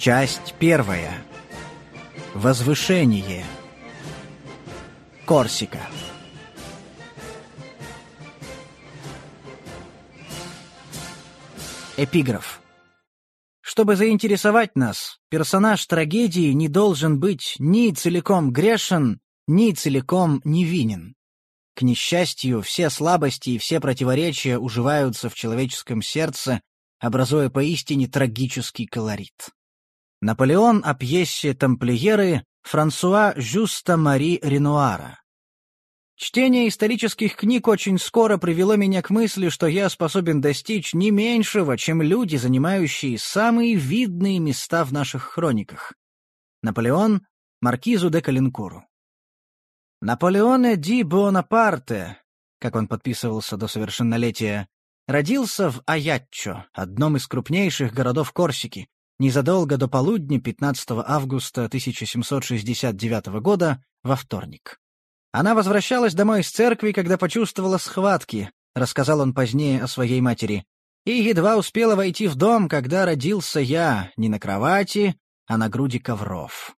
Часть первая. Возвышение. Корсика. Эпиграф. Чтобы заинтересовать нас, персонаж трагедии не должен быть ни целиком грешен, ни целиком невинен. К несчастью, все слабости и все противоречия уживаются в человеческом сердце, образуя поистине трагический колорит. Наполеон о пьесе «Тамплиеры» Франсуа Жюста Мари Ренуара. Чтение исторических книг очень скоро привело меня к мысли, что я способен достичь не меньшего, чем люди, занимающие самые видные места в наших хрониках. Наполеон Маркизу де Калинкуру. Наполеоне ди Буонапарте, как он подписывался до совершеннолетия, родился в Аятчо, одном из крупнейших городов Корсики, незадолго до полудня 15 августа 1769 года во вторник. Она возвращалась домой из церкви, когда почувствовала схватки, рассказал он позднее о своей матери, и едва успела войти в дом, когда родился я не на кровати, а на груди ковров.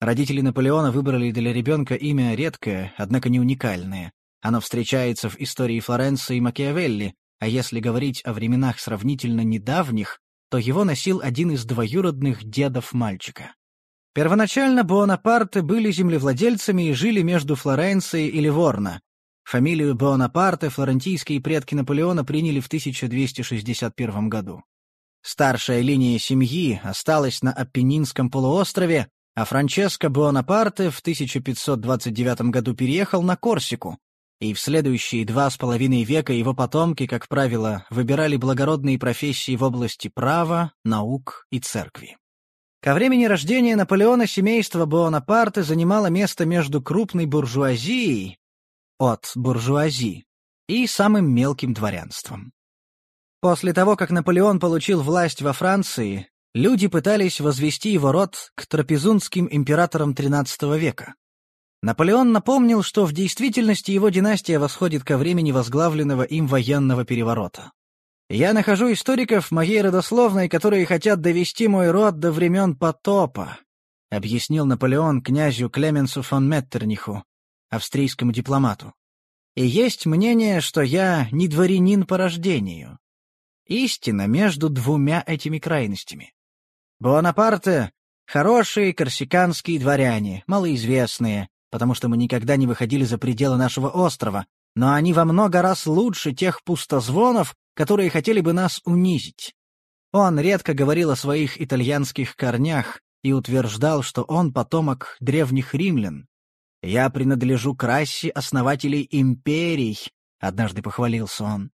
Родители Наполеона выбрали для ребенка имя редкое, однако не уникальное. Оно встречается в истории Флоренции и Макиавелли, а если говорить о временах сравнительно недавних, то его носил один из двоюродных дедов мальчика. Первоначально Буонапарте были землевладельцами и жили между Флоренцией и Ливорно. Фамилию Буонапарте флорентийские предки Наполеона приняли в 1261 году. Старшая линия семьи осталась на Аппенинском полуострове, а Франческо Буонапарте в 1529 году переехал на Корсику, и в следующие два с половиной века его потомки, как правило, выбирали благородные профессии в области права, наук и церкви. Ко времени рождения Наполеона семейство Буонапарте занимало место между крупной буржуазией от буржуази и самым мелким дворянством. После того, как Наполеон получил власть во Франции, люди пытались возвести его род к трапезунским императорам XIII века. Наполеон напомнил, что в действительности его династия восходит ко времени возглавленного им военного переворота. «Я нахожу историков моей родословной, которые хотят довести мой род до времен потопа», объяснил Наполеон князю Клеменсу фон Меттерниху, австрийскому дипломату. «И есть мнение, что я не дворянин по рождению. Истина между двумя этими крайностями. Буонапарте — хорошие корсиканские дворяне, малоизвестные, потому что мы никогда не выходили за пределы нашего острова, но они во много раз лучше тех пустозвонов, которые хотели бы нас унизить. Он редко говорил о своих итальянских корнях и утверждал, что он потомок древних римлян. «Я принадлежу к расе основателей империй», — однажды похвалился он.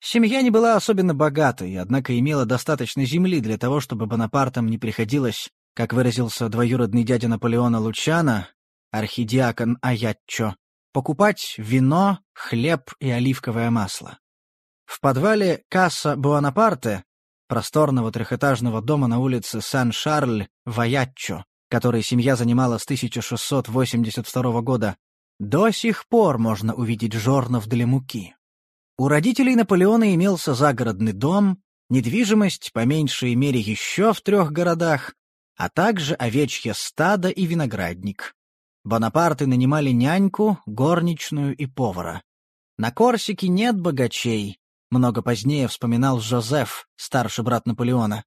Семья не была особенно богатой, однако имела достаточно земли для того, чтобы Бонапартам не приходилось, как выразился двоюродный дядя Наполеона Лучана, архидиакон Аятчо, покупать вино, хлеб и оливковое масло. В подвале Касса Буанапарте, просторного трехэтажного дома на улице Сан-Шарль в Аятчо, который семья занимала с 1682 года, до сих пор можно увидеть жорнов для муки. У родителей Наполеона имелся загородный дом, недвижимость по меньшей мере еще в трех городах, а также овечье стадо и виноградник. Бонапарты нанимали няньку, горничную и повара. На Корсике нет богачей, много позднее вспоминал Жозеф, старший брат Наполеона.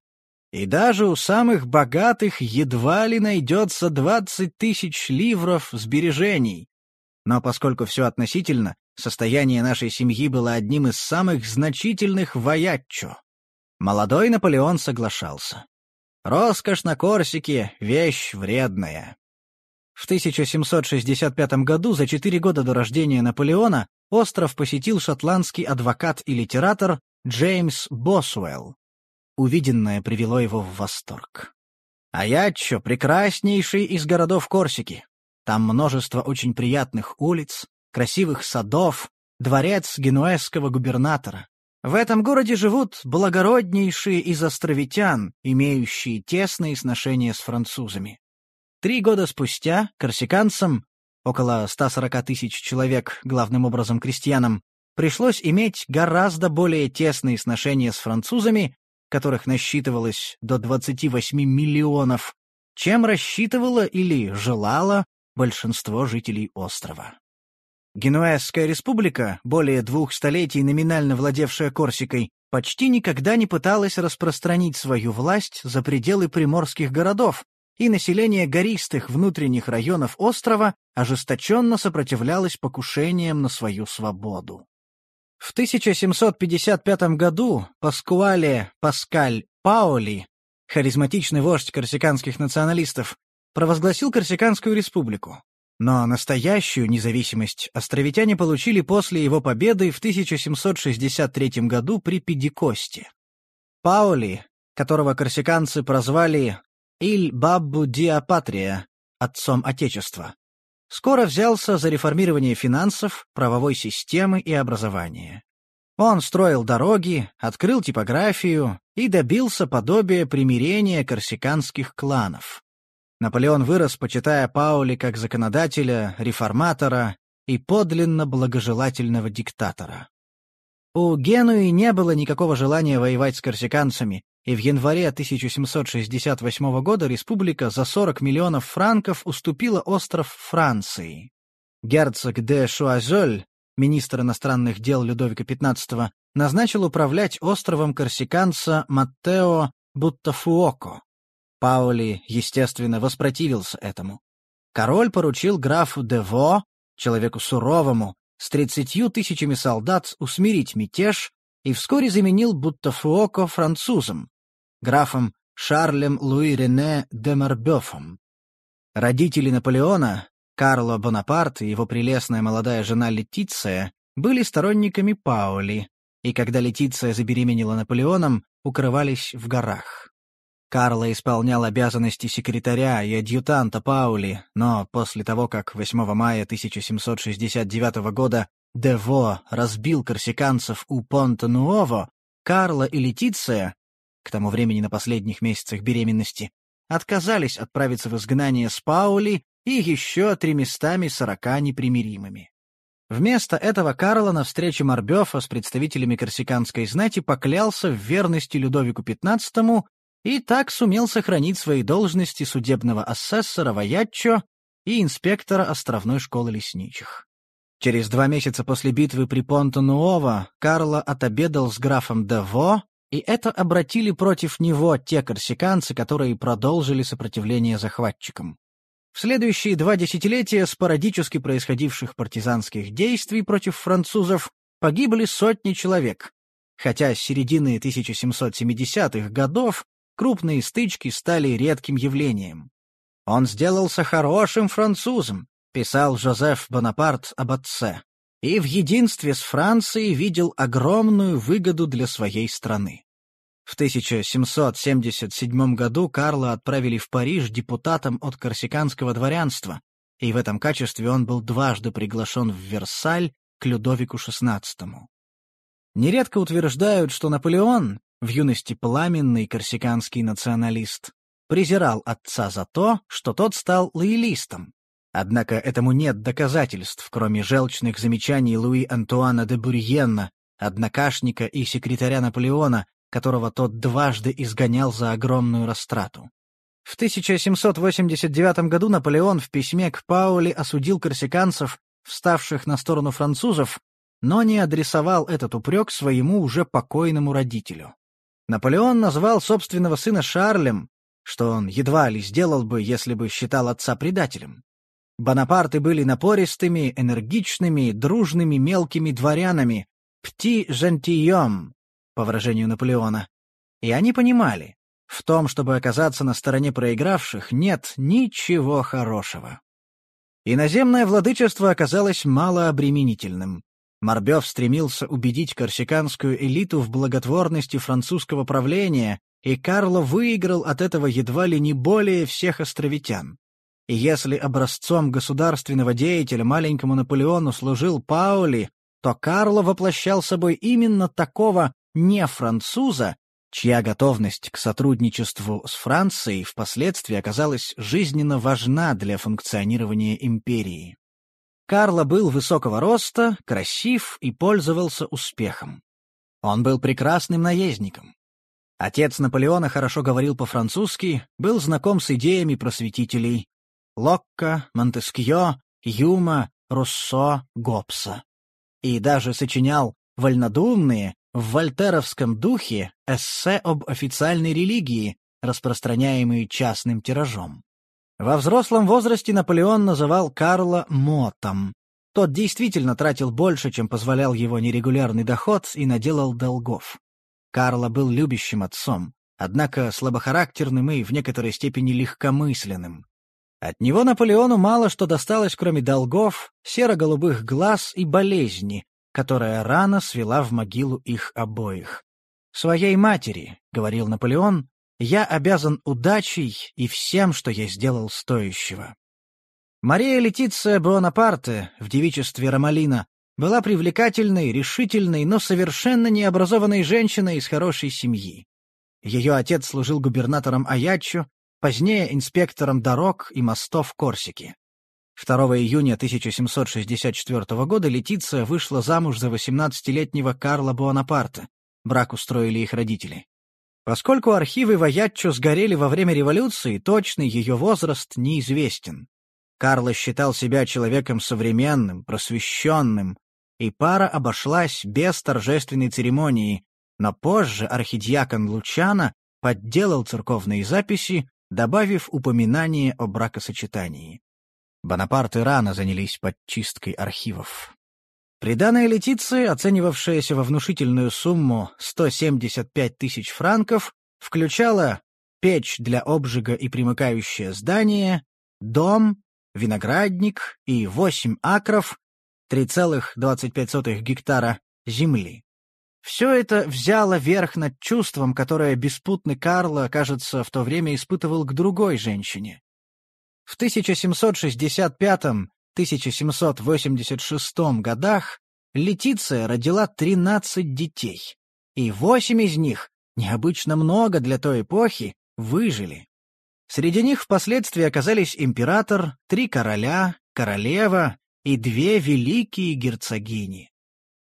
И даже у самых богатых едва ли найдется двадцать тысяч ливров сбережений. Но поскольку все относительно, состояние нашей семьи было одним из самых значительных в Аятчо. Молодой Наполеон соглашался. Роскошь на Корсике — вещь вредная. В 1765 году, за четыре года до рождения Наполеона, остров посетил шотландский адвокат и литератор Джеймс Босуэлл. Увиденное привело его в восторг. Аяччо — прекраснейший из городов Корсики. Там множество очень приятных улиц, красивых садов, дворец генуэзского губернатора. В этом городе живут благороднейшие из островитян, имеющие тесные сношения с французами. Три года спустя корсиканцам, около 140 тысяч человек, главным образом крестьянам, пришлось иметь гораздо более тесные сношения с французами, которых насчитывалось до 28 миллионов, чем рассчитывало или желало большинство жителей острова. Генуэзская республика, более двух столетий номинально владевшая Корсикой, почти никогда не пыталась распространить свою власть за пределы приморских городов, и население гористых внутренних районов острова ожесточенно сопротивлялось покушениям на свою свободу. В 1755 году Паскуале Паскаль Паули, харизматичный вождь корсиканских националистов, провозгласил Корсиканскую республику. Но настоящую независимость островитяне получили после его победы в 1763 году при Педикосте. Паули, которого корсиканцы прозвали «Иль Баббу Диапатрия» — «Отцом Отечества», скоро взялся за реформирование финансов, правовой системы и образования. Он строил дороги, открыл типографию и добился подобия примирения корсиканских кланов. Наполеон вырос, почитая Паули как законодателя, реформатора и подлинно благожелательного диктатора. У Генуи не было никакого желания воевать с корсиканцами, и в январе 1768 года республика за 40 миллионов франков уступила остров Франции. Герцог де Шуазоль, министр иностранных дел Людовика XV, назначил управлять островом корсиканца Маттео Буттафуоко. Паули, естественно, воспротивился этому. Король поручил графу Дево, человеку суровому, с тридцатью тысячами солдат усмирить мятеж и вскоре заменил Буттафуоко французом, графом Шарлем Луи Рене де Марбёфом. Родители Наполеона, Карло Бонапарт и его прелестная молодая жена Летиция, были сторонниками Паули, и когда Летиция забеременела Наполеоном, укрывались в горах. Карло исполнял обязанности секретаря и адъютанта Паули, но после того, как 8 мая 1769 года Дево разбил корсиканцев у Понта-Нуово, Карло и Летиция, к тому времени на последних месяцах беременности, отказались отправиться в изгнание с Паули и еще тремястами сорока непримиримыми. Вместо этого Карло на встрече Марбёфа с представителями корсиканской знати поклялся в верности Людовику XV и так сумел сохранить свои должности судебного ассессора Ваяччо и инспектора островной школы лесничих. Через два месяца после битвы при Понто-Нуово Карло отобедал с графом Дево, и это обратили против него те корсиканцы, которые продолжили сопротивление захватчикам. В следующие два десятилетия спорадически происходивших партизанских действий против французов погибли сотни человек, хотя с середины 1770-х годов крупные стычки стали редким явлением. «Он сделался хорошим французом», — писал Жозеф Бонапарт об отце, и в единстве с Францией видел огромную выгоду для своей страны. В 1777 году Карла отправили в Париж депутатом от корсиканского дворянства, и в этом качестве он был дважды приглашен в Версаль к Людовику XVI. Нередко утверждают, что Наполеон, в юности пламенный корсиканский националист, презирал отца за то, что тот стал лоялистом. Однако этому нет доказательств, кроме желчных замечаний Луи Антуана де Бурьенна, однокашника и секретаря Наполеона, которого тот дважды изгонял за огромную растрату. В 1789 году Наполеон в письме к Паули осудил корсиканцев, вставших на сторону французов, но не адресовал этот упрек своему уже покойному родителю. Наполеон назвал собственного сына Шарлем, что он едва ли сделал бы, если бы считал отца предателем. Бонапарты были напористыми, энергичными, дружными мелкими дворянами, «пти жентийом», по выражению Наполеона. И они понимали, в том, чтобы оказаться на стороне проигравших, нет ничего хорошего. Иноземное владычество оказалось малообременительным. Марбёв стремился убедить корсиканскую элиту в благотворности французского правления, и Карло выиграл от этого едва ли не более всех островитян. И если образцом государственного деятеля маленькому Наполеону служил Паули, то Карло воплощал собой именно такого не француза, чья готовность к сотрудничеству с Францией впоследствии оказалась жизненно важна для функционирования империи. Карло был высокого роста, красив и пользовался успехом. Он был прекрасным наездником. Отец Наполеона хорошо говорил по-французски, был знаком с идеями просветителей Локка, Монтескьё, Юма, Руссо, Гоббса. И даже сочинял вольнодумные, в вольтеровском духе, эссе об официальной религии, распространяемые частным тиражом. Во взрослом возрасте Наполеон называл Карла Мотом. Тот действительно тратил больше, чем позволял его нерегулярный доход, и наделал долгов. Карло был любящим отцом, однако слабохарактерным и в некоторой степени легкомысленным. От него Наполеону мало что досталось, кроме долгов, серо-голубых глаз и болезни, которая рано свела в могилу их обоих. «Своей матери», — говорил Наполеон, — «я обязан удачей и всем, что я сделал стоящего». Мария Летиция Буонапарте в девичестве Ромалина была привлекательной, решительной, но совершенно необразованной женщиной из хорошей семьи. Ее отец служил губернатором Аяччо, позднее инспектором дорог и мостов Корсики. 2 июня 1764 года Летиция вышла замуж за 18-летнего Карла Буонапарта. Брак устроили их родители. Поскольку архивы Ваяччо сгорели во время революции, точный ее возраст неизвестен. Карло считал себя человеком современным, просвещенным, и пара обошлась без торжественной церемонии, но позже архидиакон Лучана подделал церковные записи, добавив упоминание о бракосочетании. Бонапарты рано занялись подчисткой архивов. Приданная Летиции, оценивавшаяся во внушительную сумму 175 тысяч франков, включала печь для обжига и примыкающее здание, дом, виноградник и 8 акров, 3,25 гектара земли. Все это взяло верх над чувством, которое беспутный Карло, кажется, в то время испытывал к другой женщине. В 1765-1786 годах Летиция родила 13 детей, и восемь из них, необычно много для той эпохи, выжили. Среди них впоследствии оказались император, три короля, королева и две великие герцогини.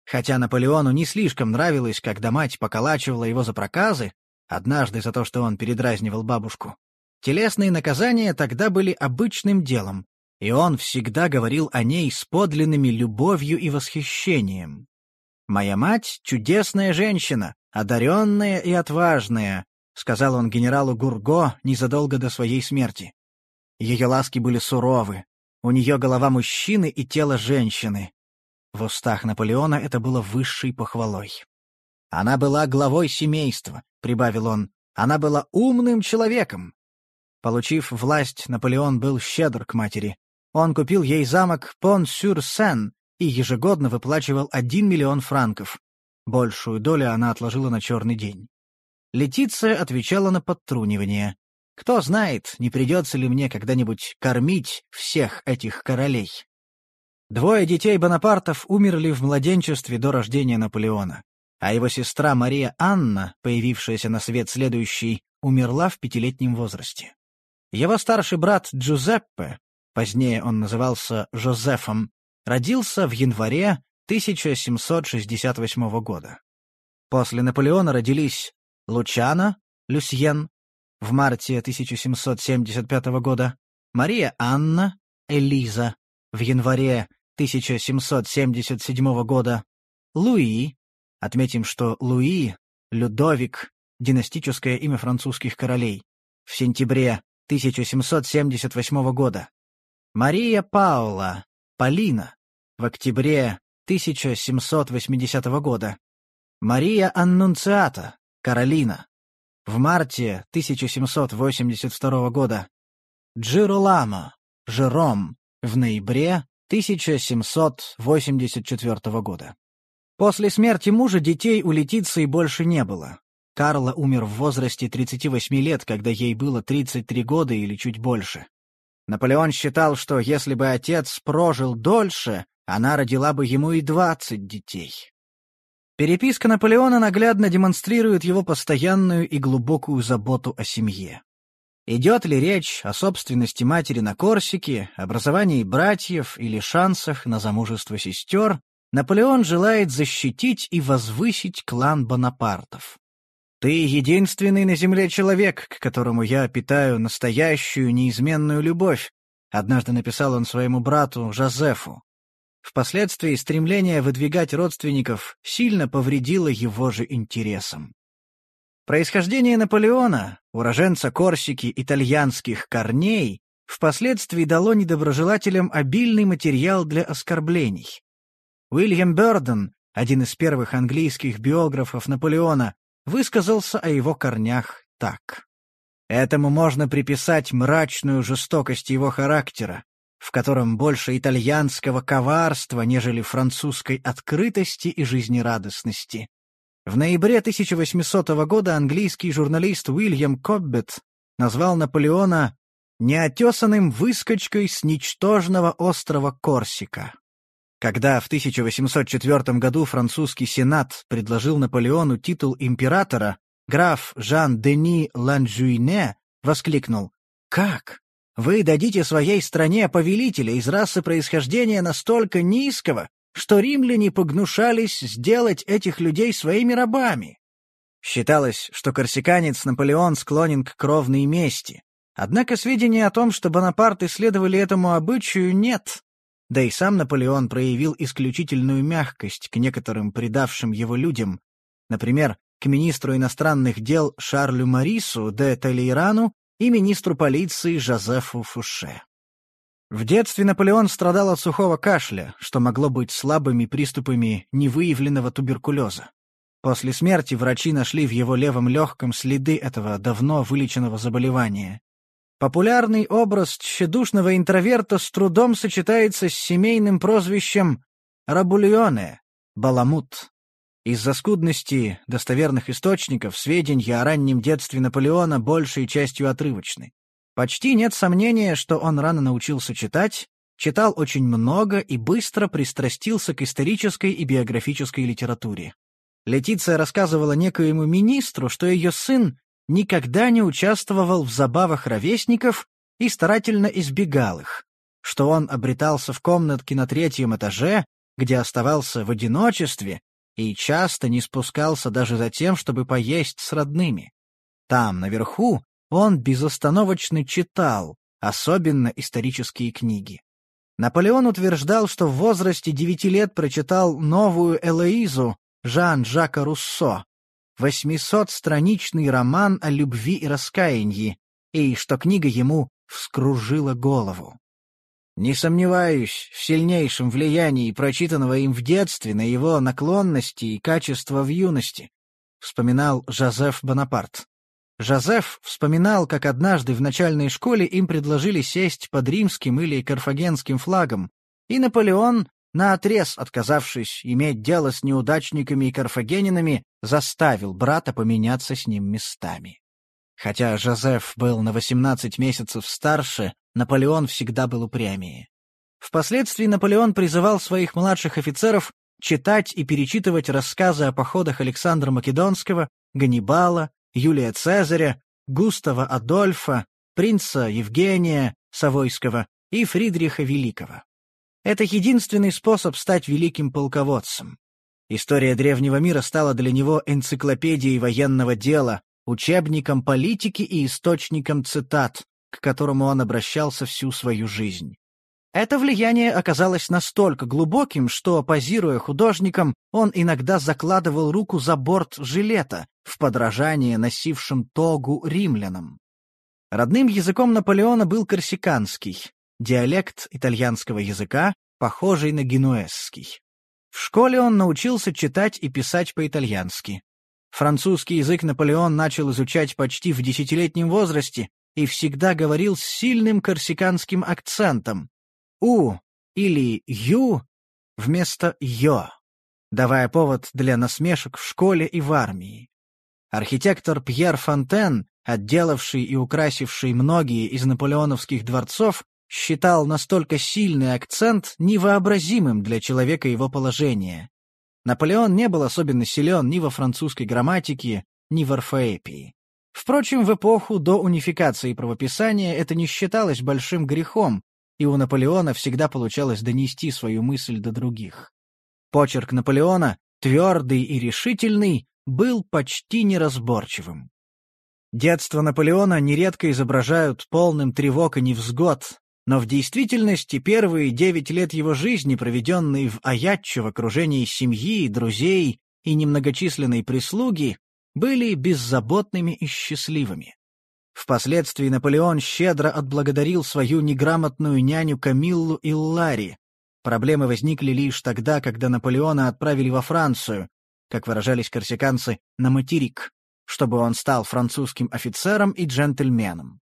Хотя Наполеону не слишком нравилось, когда мать поколачивала его за проказы, однажды за то, что он передразнивал бабушку, телесные наказания тогда были обычным делом, и он всегда говорил о ней с подлинными любовью и восхищением. «Моя мать — чудесная женщина, одаренная и отважная», — сказал он генералу Гурго незадолго до своей смерти. Ее ласки были суровы, у нее голова мужчины и тело женщины. В устах Наполеона это было высшей похвалой. «Она была главой семейства», — прибавил он. «Она была умным человеком». Получив власть, Наполеон был щедр к матери. Он купил ей замок Пон-сюр-Сен и ежегодно выплачивал один миллион франков. Большую долю она отложила на черный день. Летиция отвечала на подтрунивание. Кто знает, не придется ли мне когда-нибудь кормить всех этих королей. Двое детей Бонапартов умерли в младенчестве до рождения Наполеона, а его сестра Мария Анна, появившаяся на свет следующий, умерла в пятилетнем возрасте. Его старший брат Джузеппе, позднее он назывался Жозефом, родился в январе 1768 года. После Наполеона родились Лучано, Люсьен, в марте 1775 года, Мария Анна, Элиза в январе 1777 года, Луи, отметим, что Луи, Людовик, династическое имя французских королей, в сентябре 1778 года, Мария Паула, Полина, в октябре 1780 года, Мария Аннунциата, Каролина, в марте 1782 года. Джироламо, Жером, в ноябре 1784 года. После смерти мужа детей у Летиции больше не было. Карла умер в возрасте 38 лет, когда ей было 33 года или чуть больше. Наполеон считал, что если бы отец прожил дольше, она родила бы ему и 20 детей. Переписка Наполеона наглядно демонстрирует его постоянную и глубокую заботу о семье. Идет ли речь о собственности матери на Корсике, образовании братьев или шансах на замужество сестер, Наполеон желает защитить и возвысить клан Бонапартов. Ты единственный на земле человек, к которому я питаю настоящую неизменную любовь, однажды написал он своему брату Жозефу. Впоследствии стремление выдвигать родственников сильно повредило его же интересам. Происхождение Наполеона, уроженца Корсики итальянских корней, впоследствии дало недоброжелателям обильный материал для оскорблений. Уильям Бёрден, один из первых английских биографов Наполеона, высказался о его корнях так. Этому можно приписать мрачную жестокость его характера, в котором больше итальянского коварства, нежели французской открытости и жизнерадостности. В ноябре 1800 года английский журналист Уильям Коббет назвал Наполеона неотесанным выскочкой с ничтожного острова Корсика. Когда в 1804 году французский сенат предложил Наполеону титул императора, граф Жан-Дени Ланжуине воскликнул «Как? Вы дадите своей стране повелителя из расы происхождения настолько низкого, что римляне погнушались сделать этих людей своими рабами?» Считалось, что корсиканец Наполеон склонен к кровной мести. Однако сведений о том, что Бонапарты следовали этому обычаю, нет. Да и сам Наполеон проявил исключительную мягкость к некоторым предавшим его людям, например, к министру иностранных дел Шарлю Марису де Толейрану и министру полиции Жозефу Фуше. В детстве Наполеон страдал от сухого кашля, что могло быть слабыми приступами невыявленного туберкулеза. После смерти врачи нашли в его левом легком следы этого давно вылеченного заболевания. Популярный образ тщедушного интроверта с трудом сочетается с семейным прозвищем «Рабульоне» — «Баламут». Из-за скудности достоверных источников сведения о раннем детстве Наполеона большей частью отрывочны. Почти нет сомнения, что он рано научился читать, читал очень много и быстро пристрастился к исторической и биографической литературе. Летиция рассказывала некоему министру, что ее сын никогда не участвовал в забавах ровесников и старательно избегал их, что он обретался в комнатке на третьем этаже, где оставался в одиночестве и часто не спускался даже за тем, чтобы поесть с родными. Там, наверху, он безостановочно читал, особенно исторические книги. Наполеон утверждал, что в возрасте девяти лет прочитал новую Элоизу Жан-Жака Руссо, восьмисотстраничный роман о любви и раскаянии, и что книга ему вскружила голову. Не сомневаюсь в сильнейшем влиянии прочитанного им в детстве на его наклонности и качества в юности, вспоминал Жозеф Бонапарт. Жозеф вспоминал, как однажды в начальной школе им предложили сесть под римским или карфагенским флагом, и Наполеон наотрез отказавшись иметь дело с неудачниками и карфагенинами, заставил брата поменяться с ним местами. Хотя Жозеф был на 18 месяцев старше, Наполеон всегда был упрямее. Впоследствии Наполеон призывал своих младших офицеров читать и перечитывать рассказы о походах Александра Македонского, Ганнибала, Юлия Цезаря, Густава Адольфа, принца Евгения Савойского и Фридриха Великого. Это единственный способ стать великим полководцем. История древнего мира стала для него энциклопедией военного дела, учебником политики и источником цитат, к которому он обращался всю свою жизнь. Это влияние оказалось настолько глубоким, что, позируя художником, он иногда закладывал руку за борт жилета, в подражание носившим тогу римлянам. Родным языком Наполеона был корсиканский, диалект итальянского языка, похожий на генуэзский. В школе он научился читать и писать по-итальянски. Французский язык Наполеон начал изучать почти в десятилетнем возрасте и всегда говорил с сильным корсиканским акцентом «у» или «ю» вместо «ё», давая повод для насмешек в школе и в армии. Архитектор Пьер Фонтен, отделавший и украсивший многие из наполеоновских дворцов, считал настолько сильный акцент невообразимым для человека его положения. Наполеон не был особенно силен ни во французской грамматике, ни в орфоэпии. Впрочем, в эпоху до унификации правописания это не считалось большим грехом, и у Наполеона всегда получалось донести свою мысль до других. Почерк Наполеона, твердый и решительный, был почти неразборчивым. Детство Наполеона нередко изображают полным тревог и невзгод, но в действительности первые девять лет его жизни, проведенные в Аятче в окружении семьи, друзей и немногочисленной прислуги, были беззаботными и счастливыми. Впоследствии Наполеон щедро отблагодарил свою неграмотную няню Камиллу и Ларри. Проблемы возникли лишь тогда, когда Наполеона отправили во Францию, как выражались корсиканцы, на материк, чтобы он стал французским офицером и джентльменом.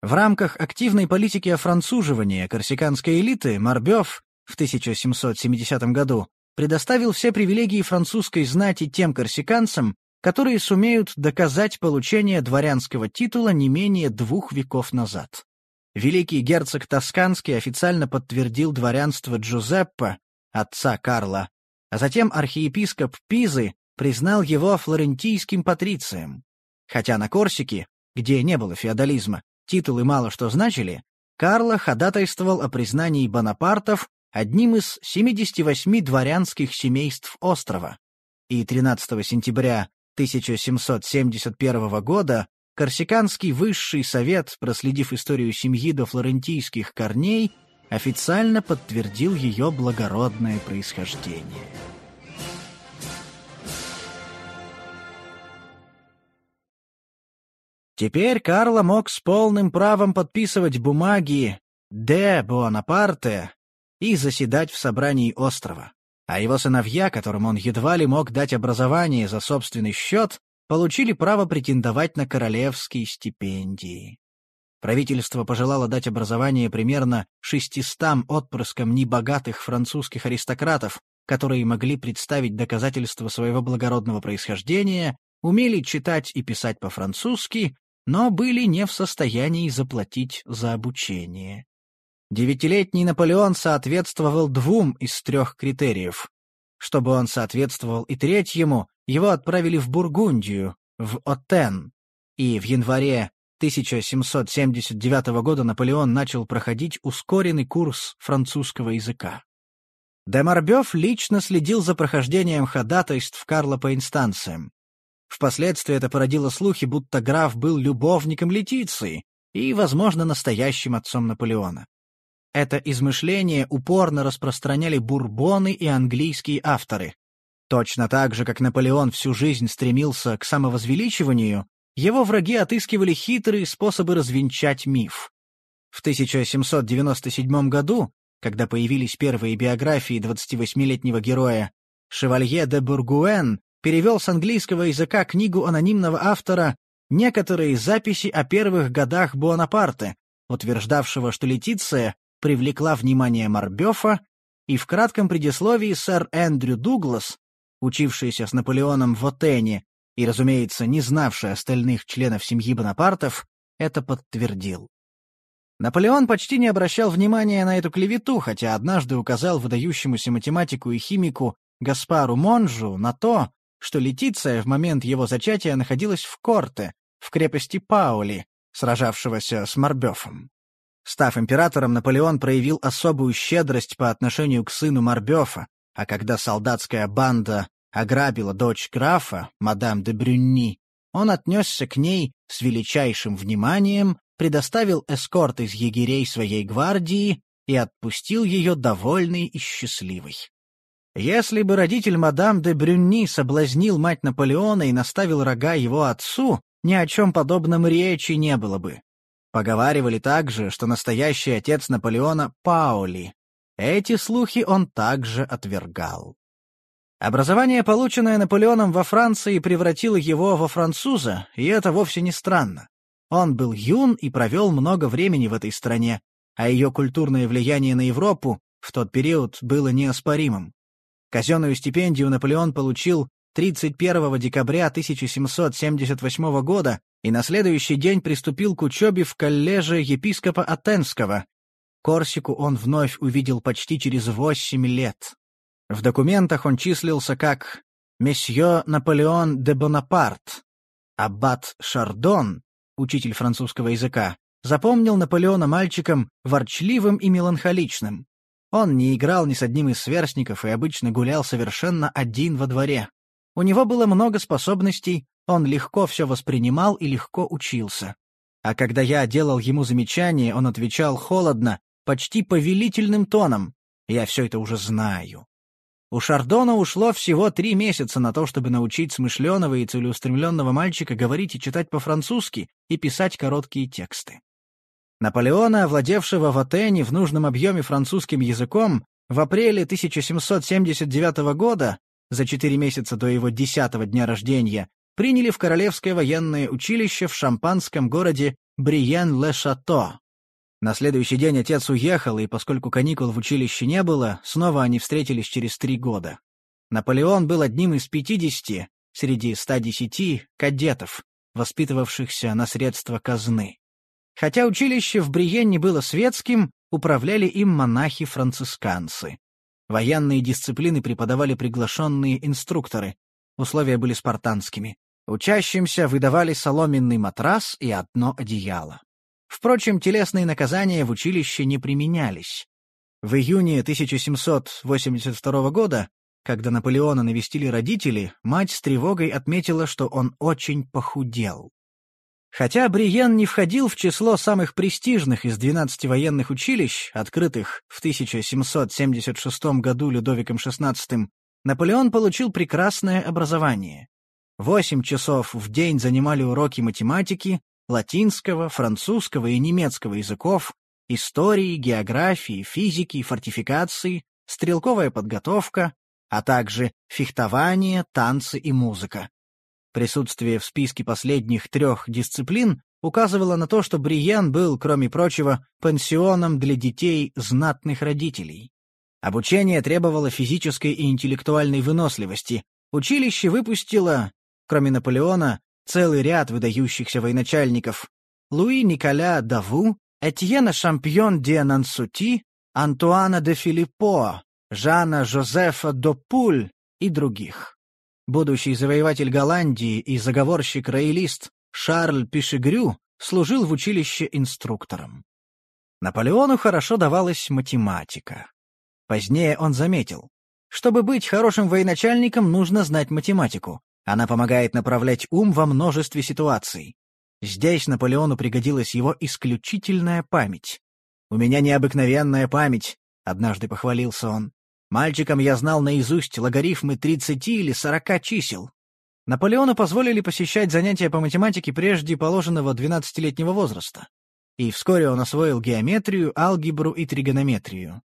В рамках активной политики офранцуживания корсиканской элиты Марбёв в 1770 году предоставил все привилегии французской знати тем корсиканцам, которые сумеют доказать получение дворянского титула не менее двух веков назад. Великий герцог Тосканский официально подтвердил дворянство Джузеппе, отца Карла, а затем архиепископ Пизы признал его флорентийским патрицием. Хотя на Корсике, где не было феодализма, титулы мало что значили, Карло ходатайствовал о признании Бонапартов одним из 78 дворянских семейств острова. И 13 сентября 1771 года Корсиканский высший совет, проследив историю семьи до флорентийских корней, официально подтвердил ее благородное происхождение. Теперь Карло мог с полным правом подписывать бумаги «де Буанапарте» и заседать в собрании острова а его сыновья, которым он едва ли мог дать образование за собственный счет, получили право претендовать на королевские стипендии. Правительство пожелало дать образование примерно 600 отпрыскам небогатых французских аристократов, которые могли представить доказательства своего благородного происхождения, умели читать и писать по-французски, но были не в состоянии заплатить за обучение. Девятилетний Наполеон соответствовал двум из трех критериев. Чтобы он соответствовал и третьему, его отправили в Бургундию, в Отен, и в январе 1779 года Наполеон начал проходить ускоренный курс французского языка. Де Марбёв лично следил за прохождением ходатайств Карла по инстанциям. Впоследствии это породило слухи, будто граф был любовником Летиции и, возможно, настоящим отцом Наполеона. Это измышление упорно распространяли бурбоны и английские авторы. Точно так же, как Наполеон всю жизнь стремился к самовозвеличиванию, его враги отыскивали хитрые способы развенчать миф. В 1797 году, когда появились первые биографии 28-летнего героя, Шевалье де Бургуэн перевел с английского языка книгу анонимного автора некоторые записи о первых годах Буонапарте, утверждавшего, что Летиция привлекла внимание Марбёфа, и в кратком предисловии сэр Эндрю Дуглас, учившийся с Наполеоном в Отене и, разумеется, не знавший остальных членов семьи Бонапартов, это подтвердил. Наполеон почти не обращал внимания на эту клевету, хотя однажды указал выдающемуся математику и химику Гаспару Монжу на то, что Летиция в момент его зачатия находилась в Корте, в крепости Паули, сражавшегося с Марбёфом. Став императором, Наполеон проявил особую щедрость по отношению к сыну Марбёфа, а когда солдатская банда ограбила дочь графа, мадам де Брюнни, он отнесся к ней с величайшим вниманием, предоставил эскорт из егерей своей гвардии и отпустил ее довольный и счастливый. Если бы родитель мадам де Брюнни соблазнил мать Наполеона и наставил рога его отцу, ни о чем подобном речи не было бы. Поговаривали также, что настоящий отец Наполеона — Паули. Эти слухи он также отвергал. Образование, полученное Наполеоном во Франции, превратило его во француза, и это вовсе не странно. Он был юн и провел много времени в этой стране, а ее культурное влияние на Европу в тот период было неоспоримым. Казенную стипендию Наполеон получил 31 декабря 1778 года и на следующий день приступил к учебе в коллеже епископа Атенского. Корсику он вновь увидел почти через восемь лет. В документах он числился как «Месье Наполеон де Бонапарт». Аббат Шардон, учитель французского языка, запомнил Наполеона мальчиком ворчливым и меланхоличным. Он не играл ни с одним из сверстников и обычно гулял совершенно один во дворе. У него было много способностей, он легко все воспринимал и легко учился. А когда я делал ему замечание, он отвечал холодно, почти повелительным тоном. Я все это уже знаю. У Шардона ушло всего три месяца на то, чтобы научить смышленого и целеустремленного мальчика говорить и читать по-французски и писать короткие тексты. Наполеона, овладевшего в Атене в нужном объеме французским языком, в апреле 1779 года, за четыре месяца до его десятого дня рождения, приняли в Королевское военное училище в шампанском городе Бриен-ле-Шато. На следующий день отец уехал, и поскольку каникул в училище не было, снова они встретились через три года. Наполеон был одним из пятидесяти среди 110 кадетов, воспитывавшихся на средства казны. Хотя училище в Бриенне было светским, управляли им монахи-францисканцы. Военные дисциплины преподавали приглашенные инструкторы. Условия были спартанскими. Учащимся выдавали соломенный матрас и одно одеяло. Впрочем, телесные наказания в училище не применялись. В июне 1782 года, когда Наполеона навестили родители, мать с тревогой отметила, что он очень похудел. Хотя Бриен не входил в число самых престижных из 12 военных училищ, открытых в 1776 году Людовиком XVI, Наполеон получил прекрасное образование. Восемь часов в день занимали уроки математики, латинского, французского и немецкого языков, истории, географии, физики, фортификации, стрелковая подготовка, а также фехтование, танцы и музыка. Присутствие в списке последних трех дисциплин указывало на то, что Бриен был, кроме прочего, пансионом для детей знатных родителей. Обучение требовало физической и интеллектуальной выносливости. Училище выпустило, кроме Наполеона, целый ряд выдающихся военачальников Луи Николя Даву, Этьена Шампьон де Нансути, Антуана де Филиппо, Жана Жозефа Допуль и других. Будущий завоеватель Голландии и заговорщик-роялист Шарль Пишегрю служил в училище инструктором. Наполеону хорошо давалась математика. Позднее он заметил, чтобы быть хорошим военачальником, нужно знать математику. Она помогает направлять ум во множестве ситуаций. Здесь Наполеону пригодилась его исключительная память. «У меня необыкновенная память», — однажды похвалился он. «Мальчиком я знал наизусть логарифмы 30 или 40 чисел». Наполеону позволили посещать занятия по математике прежде положенного 12-летнего возраста. И вскоре он освоил геометрию, алгебру и тригонометрию.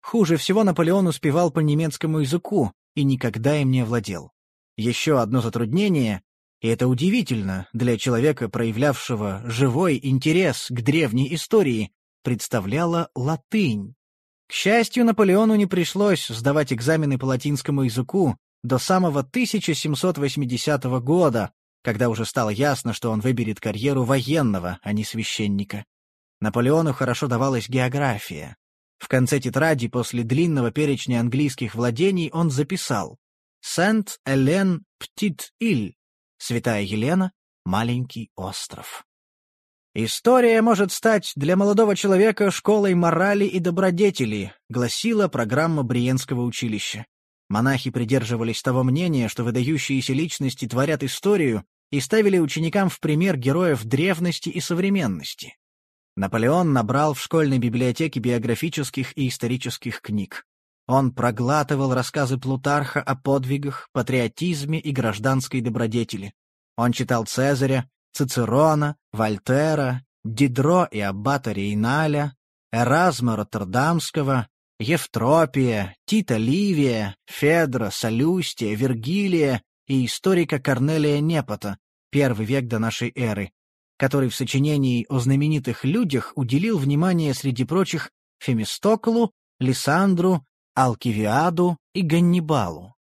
Хуже всего Наполеон успевал по немецкому языку и никогда им не владел. Еще одно затруднение, и это удивительно для человека, проявлявшего живой интерес к древней истории, представляла латынь. К счастью, Наполеону не пришлось сдавать экзамены по латинскому языку до самого 1780 года, когда уже стало ясно, что он выберет карьеру военного, а не священника. Наполеону хорошо давалась география. В конце тетради после длинного перечня английских владений он записал Сент-Элен Птит-Иль, Святая Елена, маленький остров. «История может стать для молодого человека школой морали и добродетели», гласила программа Бриенского училища. Монахи придерживались того мнения, что выдающиеся личности творят историю и ставили ученикам в пример героев древности и современности. Наполеон набрал в школьной библиотеке биографических и исторических книг. Он проглатывал рассказы Плутарха о подвигах, патриотизме и гражданской добродетели. Он читал Цезаря, Цицерона, Вольтера, Дидро и Аббата Рейналя, Эразма Роттердамского, Евтропия, Тита Ливия, Федра, Солюстия, Вергилия и историка Корнелия Непота, первый век до нашей эры, который в сочинении о знаменитых людях уделил внимание среди прочих Фемистоклу, Лисандру, Алкивиаду и Ганнибалу.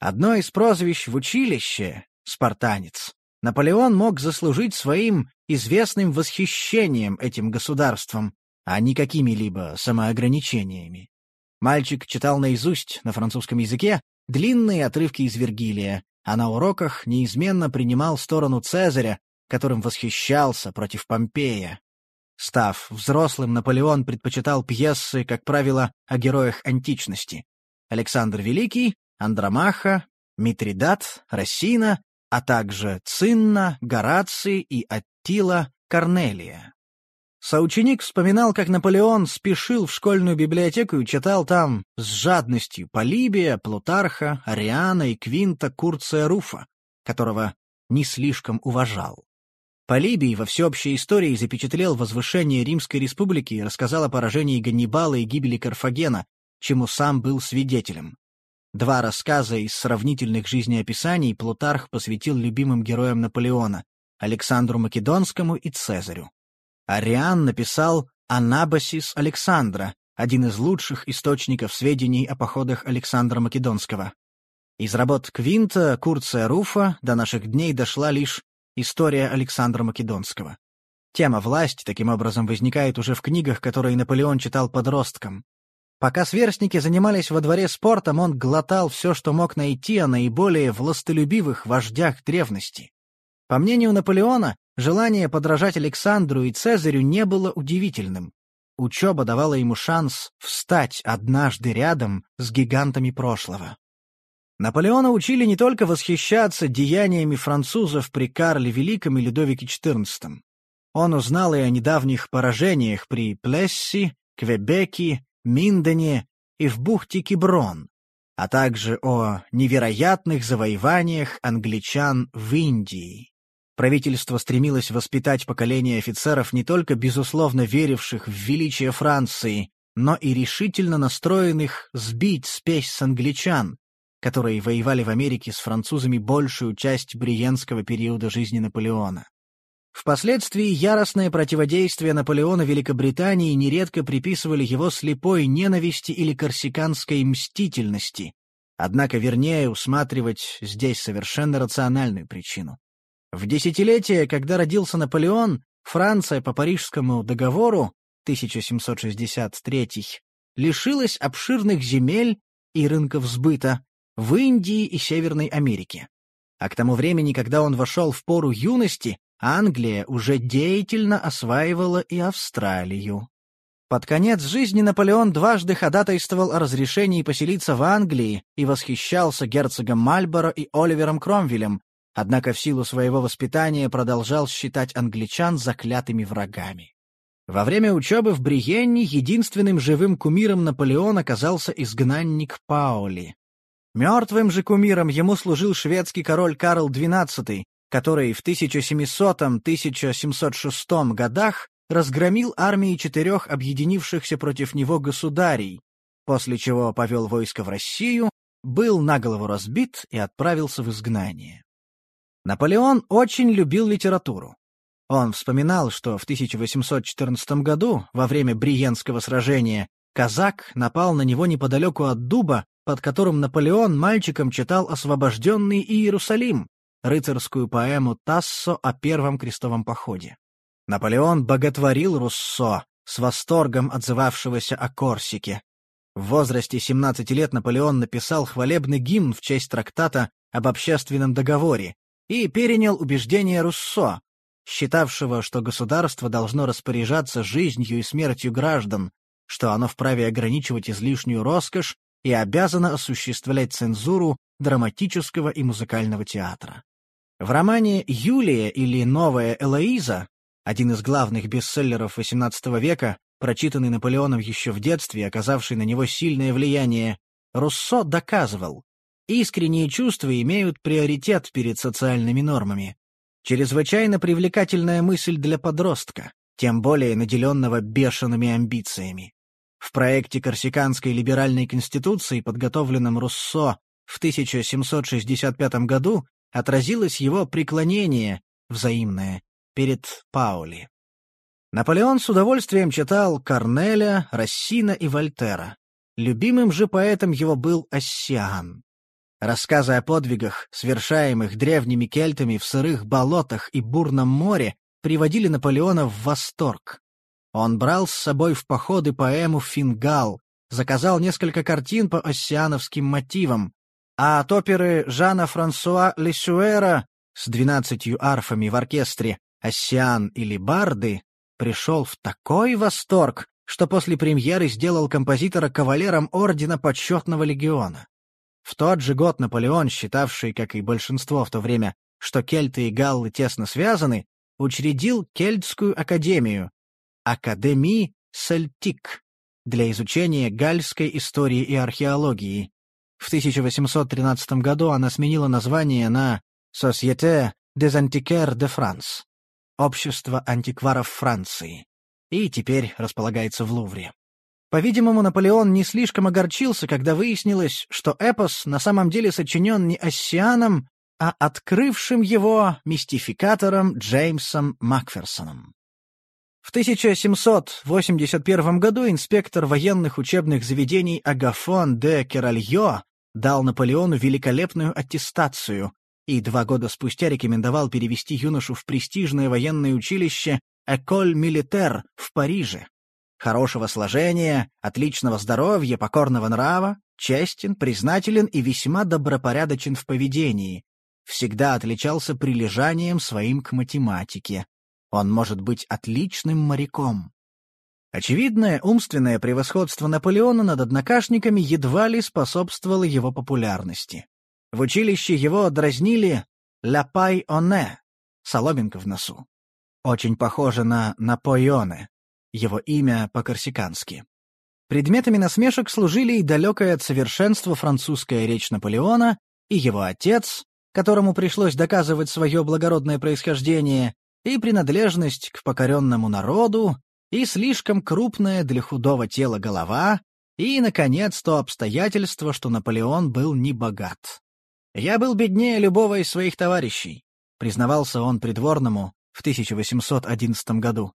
Одно из прозвищ в училище — «спартанец». Наполеон мог заслужить своим известным восхищением этим государством, а не какими-либо самоограничениями. Мальчик читал наизусть на французском языке длинные отрывки из Вергилия, а на уроках неизменно принимал сторону Цезаря, которым восхищался против Помпея. Став взрослым, Наполеон предпочитал пьесы, как правило, о героях античности. Александр Великий, Андромаха, Митридат, Рассина, а также Цинна, Гораций и Аттила Корнелия. Соученик вспоминал, как Наполеон спешил в школьную библиотеку и читал там с жадностью Полибия, Плутарха, Ариана и Квинта Курция Руфа, которого не слишком уважал. Полибий во всеобщей истории запечатлел возвышение Римской республики и рассказал о поражении Ганнибала и гибели Карфагена, чему сам был свидетелем. Два рассказа из сравнительных жизнеописаний Плутарх посвятил любимым героям Наполеона — Александру Македонскому и Цезарю. Ариан написал «Анабасис Александра», один из лучших источников сведений о походах Александра Македонского. Из работ Квинта, Курция Руфа до наших дней дошла лишь история Александра Македонского. Тема власти таким образом возникает уже в книгах, которые Наполеон читал подросткам. Пока сверстники занимались во дворе спортом, он глотал все, что мог найти о наиболее властолюбивых вождях древности. По мнению Наполеона, желание подражать Александру и Цезарю не было удивительным. Учеба давала ему шанс встать однажды рядом с гигантами прошлого. Наполеона учили не только восхищаться деяниями французов при Карле Великом и Людовике XIV. Он узнал и о недавних поражениях при Плесси, Квебеке, Миндене и в бухте Киброн, а также о невероятных завоеваниях англичан в Индии. Правительство стремилось воспитать поколение офицеров не только безусловно веривших в величие Франции, но и решительно настроенных сбить спесь с англичан, которые воевали в Америке с французами большую часть бриенского периода жизни Наполеона. Впоследствии яростное противодействие Наполеона Великобритании нередко приписывали его слепой ненависти или корсиканской мстительности, однако вернее усматривать здесь совершенно рациональную причину. В десятилетие, когда родился Наполеон, Франция по Парижскому договору 1763 лишилась обширных земель и рынков сбыта в Индии и Северной Америке. А к тому времени, когда он вошел в пору юности, Англия уже деятельно осваивала и Австралию. Под конец жизни Наполеон дважды ходатайствовал о разрешении поселиться в Англии и восхищался герцогом Мальборо и Оливером Кромвелем, однако в силу своего воспитания продолжал считать англичан заклятыми врагами. Во время учебы в Бриенне единственным живым кумиром Наполеона оказался изгнанник Паули. Мертвым же кумиром ему служил шведский король Карл XII, который в 1700-1706 годах разгромил армии четырех объединившихся против него государей, после чего повел войско в Россию, был наголову разбит и отправился в изгнание. Наполеон очень любил литературу. Он вспоминал, что в 1814 году, во время Бриенского сражения, казак напал на него неподалеку от дуба, под которым Наполеон мальчиком читал «Освобожденный Иерусалим», рыцарскую поэму Тассо о первом крестовом походе. Наполеон боготворил Руссо, с восторгом отзывавшегося о Корсике. В возрасте 17 лет Наполеон написал хвалебный гимн в честь трактата об общественном договоре, и перенял убеждения Руссо, считавшего, что государство должно распоряжаться жизнью и смертью граждан, что оно вправе ограничивать излишнюю роскошь и обязано осуществлять цензуру драматического и музыкального театра. В романе «Юлия» или «Новая Элоиза», один из главных бестселлеров XVIII века, прочитанный Наполеоном еще в детстве и оказавший на него сильное влияние, Руссо доказывал, Искренние чувства имеют приоритет перед социальными нормами. Чрезвычайно привлекательная мысль для подростка, тем более наделенного бешеными амбициями. В проекте Корсиканской либеральной конституции, подготовленном Руссо в 1765 году, отразилось его преклонение, взаимное, перед Паули. Наполеон с удовольствием читал Корнеля, Рассина и Вольтера. Любимым же поэтом его был Оссиан. Рассказы о подвигах, совершаемых древними кельтами в сырых болотах и бурном море, приводили Наполеона в восторг. Он брал с собой в походы поэму «Фингал», заказал несколько картин по оссиановским мотивам, а от оперы Жана Франсуа Лесюэра с двенадцатью арфами в оркестре «Оссиан» или «Барды» пришел в такой восторг, что после премьеры сделал композитора кавалером Ордена Почетного Легиона. В тот же год Наполеон, считавший, как и большинство в то время, что кельты и галлы тесно связаны, учредил Кельтскую академию, Академии Сельтик, для изучения гальской истории и археологии. В 1813 году она сменила название на Société des Antiquaires de France — Общество антикваров Франции, и теперь располагается в Лувре. По-видимому, Наполеон не слишком огорчился, когда выяснилось, что эпос на самом деле сочинен не Оссианом, а открывшим его мистификатором Джеймсом Макферсоном. В 1781 году инспектор военных учебных заведений Агафон де Керальо дал Наполеону великолепную аттестацию и два года спустя рекомендовал перевести юношу в престижное военное училище «Эколь Милитер» в Париже. Хорошего сложения, отличного здоровья, покорного нрава, честен, признателен и весьма добропорядочен в поведении. Всегда отличался прилежанием своим к математике. Он может быть отличным моряком. Очевидное умственное превосходство Наполеона над однокашниками едва ли способствовало его популярности. В училище его дразнили «ляпай оне» — соломинка в носу. Очень похоже на «напойоне», его имя по-корсикански. Предметами насмешек служили и далекое от совершенства французская речь Наполеона, и его отец, которому пришлось доказывать свое благородное происхождение, и принадлежность к покоренному народу, и слишком крупная для худого тела голова, и, наконец, то обстоятельство, что Наполеон был не богат. «Я был беднее любого из своих товарищей», — признавался он придворному в 1811 году.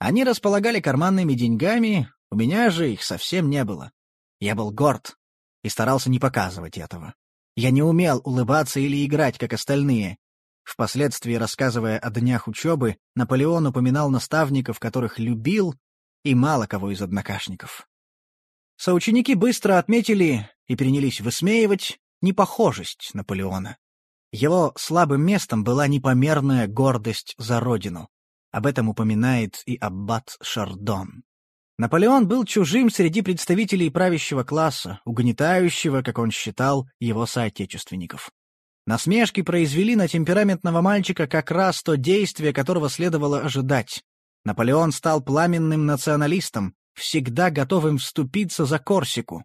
Они располагали карманными деньгами, у меня же их совсем не было. Я был горд и старался не показывать этого. Я не умел улыбаться или играть, как остальные. Впоследствии, рассказывая о днях учебы, Наполеон упоминал наставников, которых любил, и мало кого из однокашников. Соученики быстро отметили и принялись высмеивать непохожесть Наполеона. Его слабым местом была непомерная гордость за родину. Об этом упоминает и аббат Шардон. Наполеон был чужим среди представителей правящего класса, угнетающего, как он считал, его соотечественников. Насмешки произвели на темпераментного мальчика как раз то действие, которого следовало ожидать. Наполеон стал пламенным националистом, всегда готовым вступиться за Корсику.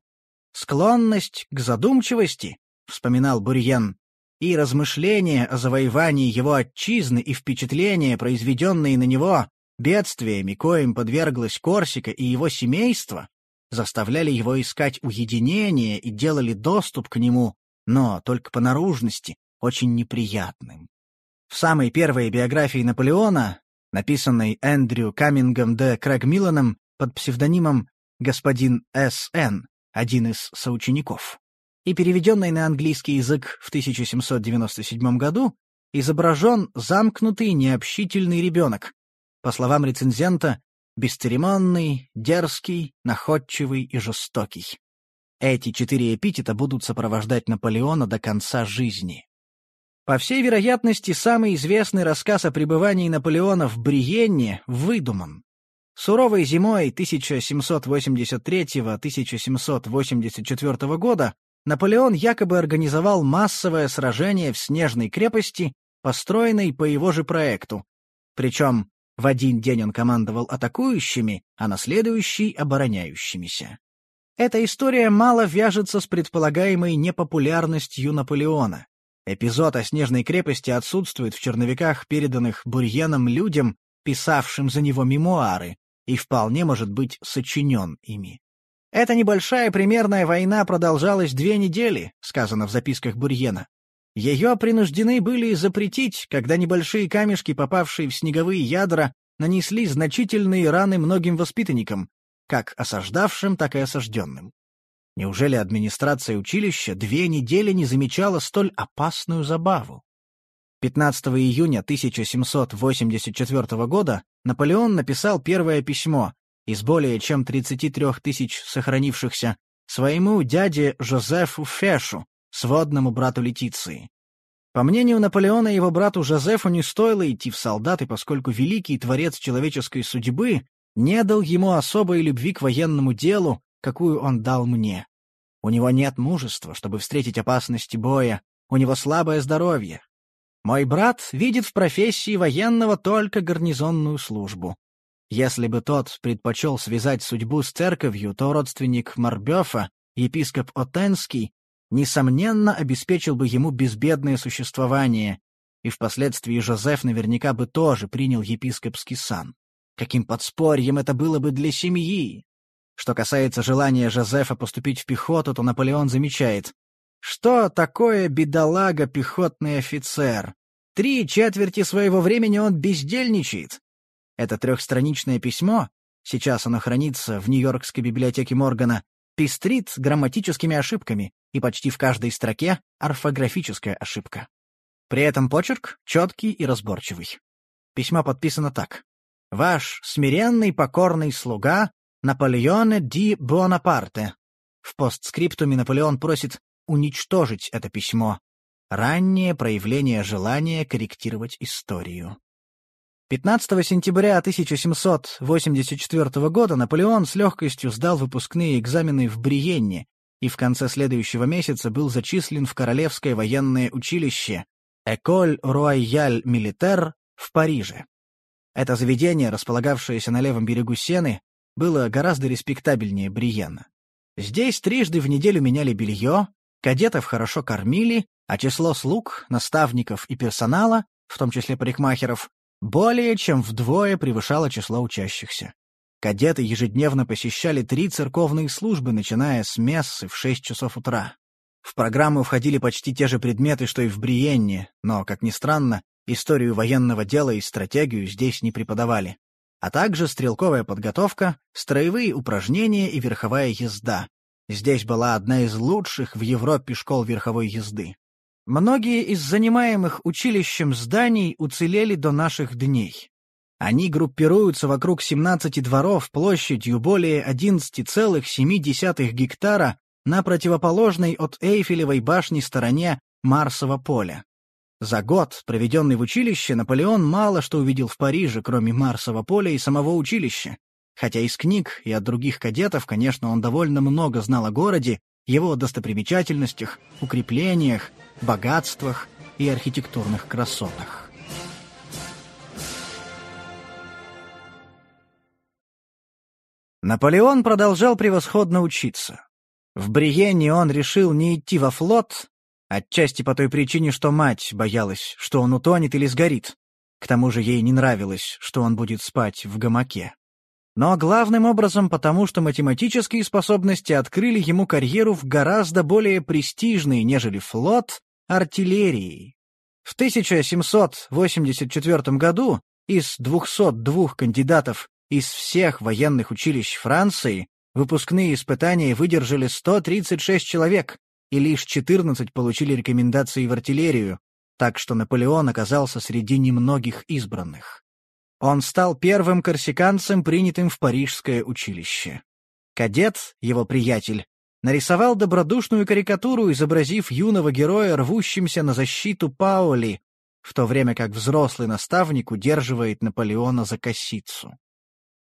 «Склонность к задумчивости», — вспоминал Бурьен, и размышления о завоевании его отчизны и впечатления, произведенные на него бедствиями, коим подверглась Корсика и его семейство, заставляли его искать уединение и делали доступ к нему, но только по наружности, очень неприятным. В самой первой биографии Наполеона, написанной Эндрю Каммингом де Крэгмилланом под псевдонимом «Господин С.Н., один из соучеников, и переведенной на английский язык в 1797 году, изображен замкнутый необщительный ребенок, по словам рецензента, бесцеремонный, дерзкий, находчивый и жестокий. Эти четыре эпитета будут сопровождать Наполеона до конца жизни. По всей вероятности, самый известный рассказ о пребывании Наполеона в Бриенне выдуман. Суровой зимой 1783-1784 года Наполеон якобы организовал массовое сражение в Снежной крепости, построенной по его же проекту. Причем в один день он командовал атакующими, а на следующий — обороняющимися. Эта история мало вяжется с предполагаемой непопулярностью Наполеона. Эпизод о Снежной крепости отсутствует в черновиках, переданных Бурьеном людям, писавшим за него мемуары, и вполне может быть сочинен ими. «Эта небольшая примерная война продолжалась две недели», сказано в записках Бурьена. Ее принуждены были запретить, когда небольшие камешки, попавшие в снеговые ядра, нанесли значительные раны многим воспитанникам, как осаждавшим, так и осажденным. Неужели администрация училища две недели не замечала столь опасную забаву? 15 июня 1784 года Наполеон написал первое письмо из более чем 33 тысяч сохранившихся своему дяде Жозефу Фешу, сводному брату Летиции. По мнению Наполеона, его брату Жозефу не стоило идти в солдаты, поскольку великий творец человеческой судьбы не дал ему особой любви к военному делу, какую он дал мне. У него нет мужества, чтобы встретить опасности боя, у него слабое здоровье. Мой брат видит в профессии военного только гарнизонную службу. Если бы тот предпочел связать судьбу с церковью, то родственник Марбёфа, епископ Отенский, несомненно, обеспечил бы ему безбедное существование, и впоследствии Жозеф наверняка бы тоже принял епископский сан. Каким подспорьем это было бы для семьи! Что касается желания Жозефа поступить в пехоту, то Наполеон замечает, что такое бедолага пехотный офицер? Три четверти своего времени он бездельничает. Это трехстраничное письмо, сейчас оно хранится в Нью-Йоркской библиотеке Моргана, пестрит грамматическими ошибками, и почти в каждой строке орфографическая ошибка. При этом почерк четкий и разборчивый. Письмо подписано так. «Ваш смиренный покорный слуга Наполеоне ди Буонапарте». В постскриптуме Наполеон просит уничтожить это письмо. Раннее проявление желания корректировать историю. 15 сентября 1784 года Наполеон с легкостью сдал выпускные экзамены в Бриенне и в конце следующего месяца был зачислен в Королевское военное училище Эколь Руайяль Милитер в Париже. Это заведение, располагавшееся на левом берегу Сены, было гораздо респектабельнее Бриенна. Здесь трижды в неделю меняли белье, кадетов хорошо кормили, а число слуг, наставников и персонала, в том числе парикмахеров, более чем вдвое превышало число учащихся. Кадеты ежедневно посещали три церковные службы, начиная с мессы в 6 часов утра. В программу входили почти те же предметы, что и в Бриенне, но, как ни странно, историю военного дела и стратегию здесь не преподавали. А также стрелковая подготовка, строевые упражнения и верховая езда. Здесь была одна из лучших в Европе школ верховой езды. Многие из занимаемых училищем зданий уцелели до наших дней. Они группируются вокруг 17 дворов площадью более 11,7 гектара на противоположной от Эйфелевой башни стороне Марсового поля. За год, проведенный в училище, Наполеон мало что увидел в Париже, кроме Марсового поля и самого училища. Хотя из книг и от других кадетов, конечно, он довольно много знал о городе, его достопримечательностях, укреплениях, богатствах и архитектурных красотах. Наполеон продолжал превосходно учиться. В Бриенне он решил не идти во флот, отчасти по той причине, что мать боялась, что он утонет или сгорит. К тому же ей не нравилось, что он будет спать в гамаке. Но главным образом потому, что математические способности открыли ему карьеру в гораздо более престижной, нежели флот, артиллерии. В 1784 году из 202 кандидатов из всех военных училищ Франции выпускные испытания выдержали 136 человек, и лишь 14 получили рекомендации в артиллерию, так что Наполеон оказался среди немногих избранных. Он стал первым корсиканцем, принятым в Парижское училище. Кадет, его приятель, нарисовал добродушную карикатуру, изобразив юного героя, рвущимся на защиту Паули, в то время как взрослый наставник удерживает Наполеона за косицу.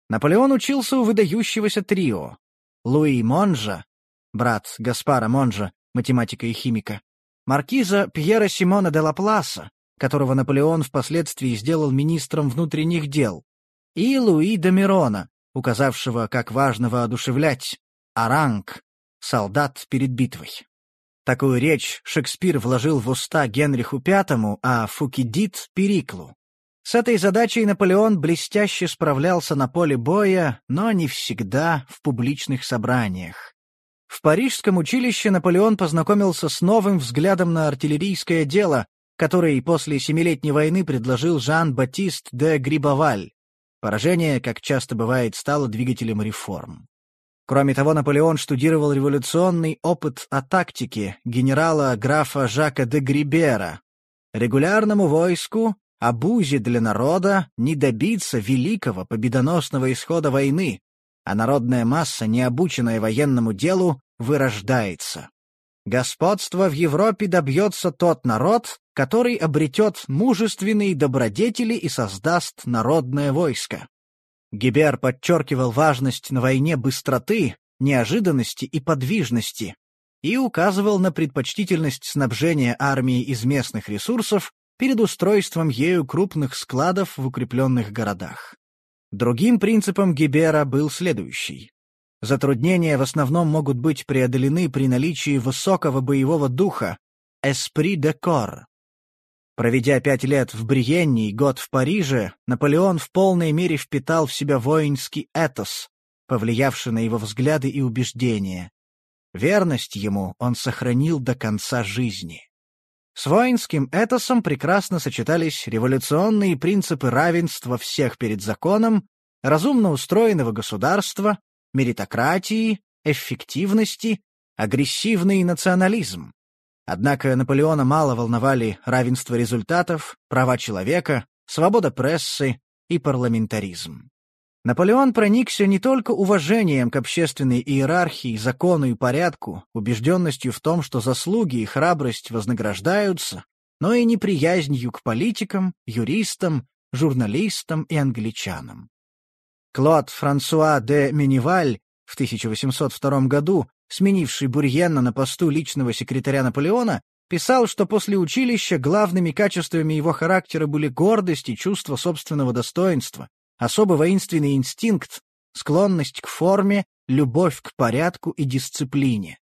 Наполеон учился у выдающегося трио. Луи Монжа, брат Гаспара Монжа, математика и химика, маркиза Пьера Симона де Лапласа, которого Наполеон впоследствии сделал министром внутренних дел, и Луи де Мирона, указавшего, как важно воодушевлять, Аранг, солдат перед битвой. Такую речь Шекспир вложил в уста Генриху V, а Фукидид — Периклу. С этой задачей Наполеон блестяще справлялся на поле боя, но не всегда в публичных собраниях. В Парижском училище Наполеон познакомился с новым взглядом на артиллерийское дело, который после Семилетней войны предложил Жан-Батист де Грибоваль. Поражение, как часто бывает, стало двигателем реформ. Кроме того, Наполеон штудировал революционный опыт о тактике генерала графа Жака де Грибера. Регулярному войску, обузе для народа не добиться великого победоносного исхода войны, а народная масса, не обученная военному делу, вырождается. Господство в Европе добьется тот народ, который обретет мужественные добродетели и создаст народное войско. Гибер подчеркивал важность на войне быстроты, неожиданности и подвижности. и указывал на предпочтительность снабжения армии из местных ресурсов перед устройством ею крупных складов в укрепленных городах. Другим принципом Гибера был следующий. Затруднения в основном могут быть преодолены при наличии высокого боевого духа, esprit de corps. Проведя пять лет в Бриенне и год в Париже, Наполеон в полной мере впитал в себя воинский этос, повлиявший на его взгляды и убеждения. Верность ему он сохранил до конца жизни. С воинским этосом прекрасно сочетались революционные принципы равенства всех перед законом, разумно устроенного государства, меритократии, эффективности, агрессивный национализм. Однако Наполеона мало волновали равенство результатов, права человека, свобода прессы и парламентаризм. Наполеон проникся не только уважением к общественной иерархии, закону и порядку, убежденностью в том, что заслуги и храбрость вознаграждаются, но и неприязнью к политикам, юристам, журналистам и англичанам. Клод Франсуа де Мениваль в 1802 году, сменивший Бурьена на посту личного секретаря Наполеона, писал, что после училища главными качествами его характера были гордость и чувство собственного достоинства, особо воинственный инстинкт, склонность к форме, любовь к порядку и дисциплине.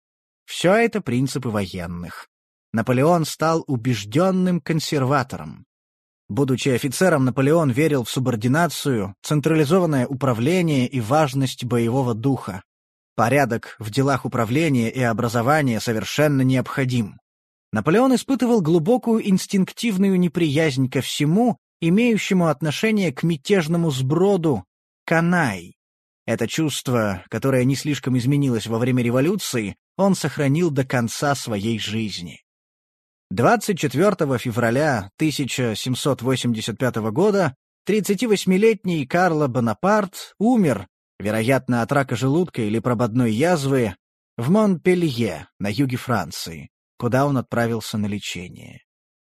Все это принципы военных. Наполеон стал убежденным консерватором. Будучи офицером, Наполеон верил в субординацию, централизованное управление и важность боевого духа. Порядок в делах управления и образования совершенно необходим. Наполеон испытывал глубокую инстинктивную неприязнь ко всему, имеющему отношение к мятежному сброду Канай. Это чувство, которое не слишком изменилось во время революции, он сохранил до конца своей жизни. 24 февраля 1785 года 38-летний Карло Бонапарт умер, вероятно, от рака желудка или прободной язвы, в Монпелье, на юге Франции, куда он отправился на лечение.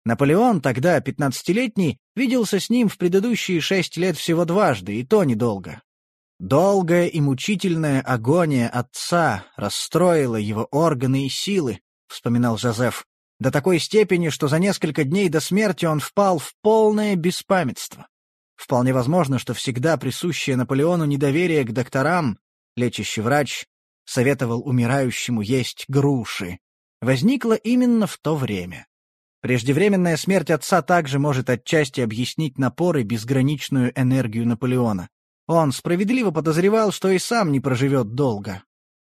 Наполеон, тогда пятнадцатилетний, виделся с ним в предыдущие шесть лет всего дважды, и то недолго. Долгая и мучительная агония отца расстроила его органы и силы, вспоминал Жозеф, до такой степени, что за несколько дней до смерти он впал в полное беспамятство. Вполне возможно, что всегда присущее Наполеону недоверие к докторам, лечащий врач, советовал умирающему есть груши, возникло именно в то время. Преждевременная смерть отца также может отчасти объяснить напор и безграничную энергию Наполеона. Он справедливо подозревал, что и сам не проживет долго.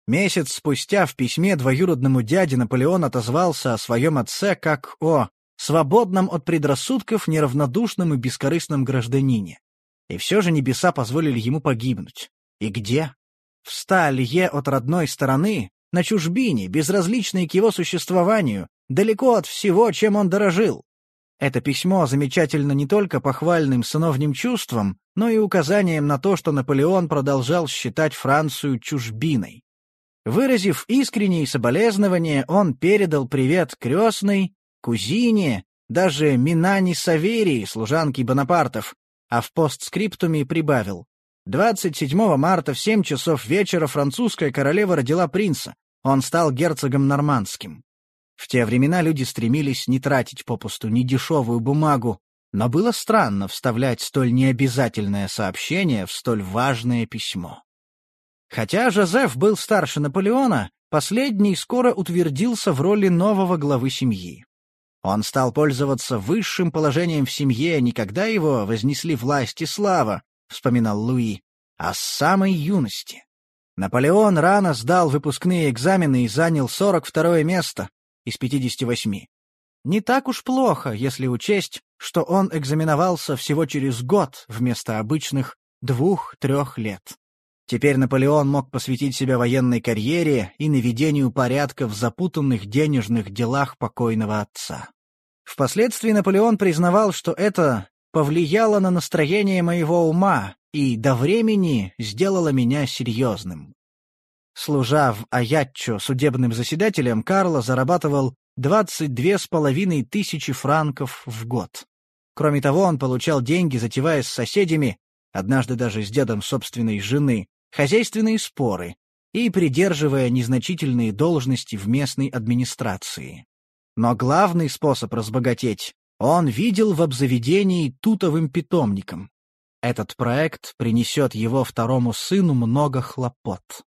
Месяц спустя в письме двоюродному дяде Наполеон отозвался о своем отце как о свободном от предрассудков, неравнодушном и бескорыстном гражданине. И все же небеса позволили ему погибнуть. И где? В ста от родной стороны, на чужбине, безразличной к его существованию, далеко от всего, чем он дорожил. Это письмо замечательно не только похвальным сыновним чувством, но и указанием на то, что Наполеон продолжал считать Францию чужбиной. Выразив искренние соболезнования, он передал привет крестной, кузине, даже Минани Саверии, служанке Бонапартов, а в постскриптуме прибавил. 27 марта в 7 часов вечера французская королева родила принца. Он стал герцогом нормандским. В те времена люди стремились не тратить попусту ни дешевую бумагу, но было странно вставлять столь необязательное сообщение в столь важное письмо. Хотя Жозеф был старше Наполеона, последний скоро утвердился в роли нового главы семьи. Он стал пользоваться высшим положением в семье, не когда его вознесли власть и слава, вспоминал Луи, а с самой юности. Наполеон рано сдал выпускные экзамены и занял 42 место, из 58. Не так уж плохо, если учесть, что он экзаменовался всего через год вместо обычных двух-трех лет. Теперь Наполеон мог посвятить себя военной карьере и наведению порядка в запутанных денежных делах покойного отца. Впоследствии Наполеон признавал, что это повлияло на настроение моего ума и до времени сделало меня серьезным. Служа в Аятчо судебным заседателем, Карло зарабатывал 22 с половиной тысячи франков в год. Кроме того, он получал деньги, затевая с соседями, однажды даже с дедом собственной жены, хозяйственные споры, и придерживая незначительные должности в местной администрации. Но главный способ разбогатеть он видел в обзаведении тутовым питомником. Этот проект принесет его второму сыну много хлопот.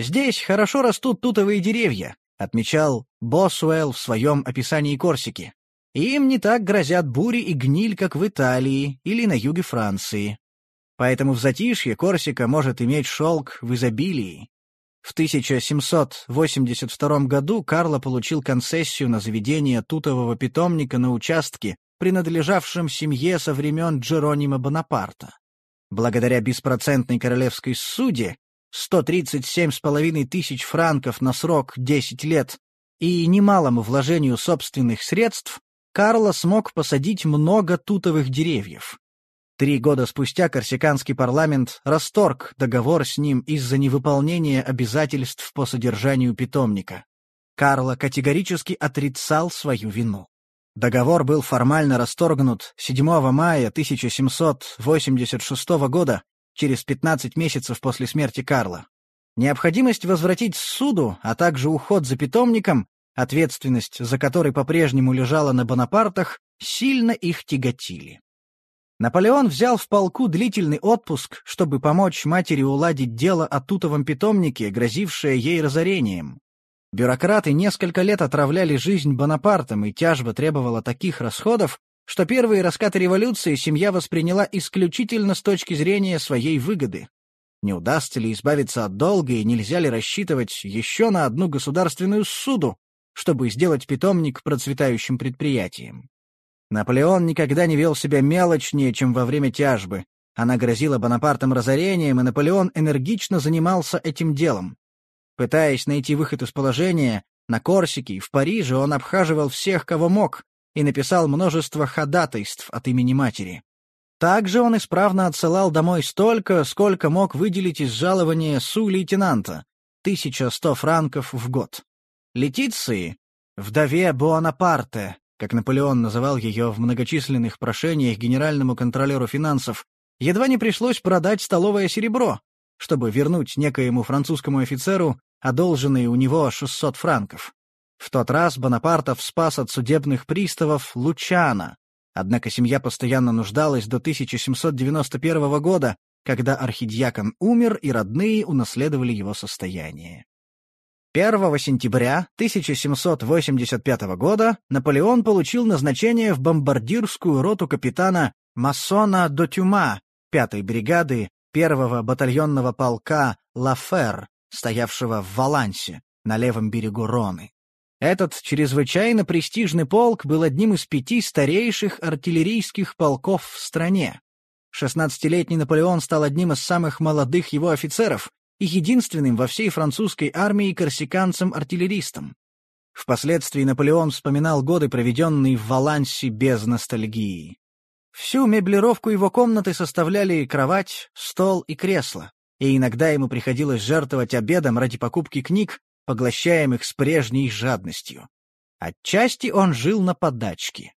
«Здесь хорошо растут тутовые деревья», — отмечал Босуэлл в своем описании Корсики. «Им не так грозят бури и гниль, как в Италии или на юге Франции. Поэтому в затишье Корсика может иметь шелк в изобилии. В 1782 году Карло получил концессию на заведение тутового питомника на участке, принадлежавшем семье со времен Джеронима Бонапарта. Благодаря беспроцентной королевской суде 137,5 тысяч франков на срок 10 лет и немалому вложению собственных средств, Карло смог посадить много тутовых деревьев. Три года спустя корсиканский парламент расторг договор с ним из-за невыполнения обязательств по содержанию питомника. Карло категорически отрицал свою вину. Договор был формально расторгнут 7 мая 1786 года, через 15 месяцев после смерти Карла. Необходимость возвратить суду, а также уход за питомником, ответственность за который по-прежнему лежала на Бонапартах, сильно их тяготили. Наполеон взял в полку длительный отпуск, чтобы помочь матери уладить дело о тутовом питомнике, грозившее ей разорением. Бюрократы несколько лет отравляли жизнь Бонапартом, и тяжба требовала таких расходов, что первые раскаты революции семья восприняла исключительно с точки зрения своей выгоды. Не удастся ли избавиться от долга и нельзя ли рассчитывать еще на одну государственную суду, чтобы сделать питомник процветающим предприятием? Наполеон никогда не вел себя мелочнее, чем во время тяжбы. Она грозила Бонапартом разорением, и Наполеон энергично занимался этим делом. Пытаясь найти выход из положения, на Корсике и в Париже он обхаживал всех, кого мог, и написал множество ходатайств от имени матери. Также он исправно отсылал домой столько, сколько мог выделить из жалования су-лейтенанта — 1100 франков в год. Летиции, вдове Буанапарте, как Наполеон называл ее в многочисленных прошениях генеральному контролеру финансов, едва не пришлось продать столовое серебро, чтобы вернуть некоему французскому офицеру одолженные у него 600 франков. В тот раз Бонапартов спас от судебных приставов Лучана, однако семья постоянно нуждалась до 1791 года, когда архидиакон умер и родные унаследовали его состояние. 1 сентября 1785 года Наполеон получил назначение в бомбардирскую роту капитана Массона Дотюма 5-й бригады 1-го батальонного полка Лафер, стоявшего в Валансе, на левом берегу Роны. Этот чрезвычайно престижный полк был одним из пяти старейших артиллерийских полков в стране. Шестнадцатилетний Наполеон стал одним из самых молодых его офицеров, и единственным во всей французской армии корсиканцем-артиллеристом. Впоследствии Наполеон вспоминал годы, проведенные в Валансе без ностальгии. Всю меблировку его комнаты составляли кровать, стол и кресло, и иногда ему приходилось жертвовать обедом ради покупки книг, поглощаемых с прежней жадностью. Отчасти он жил на подачке.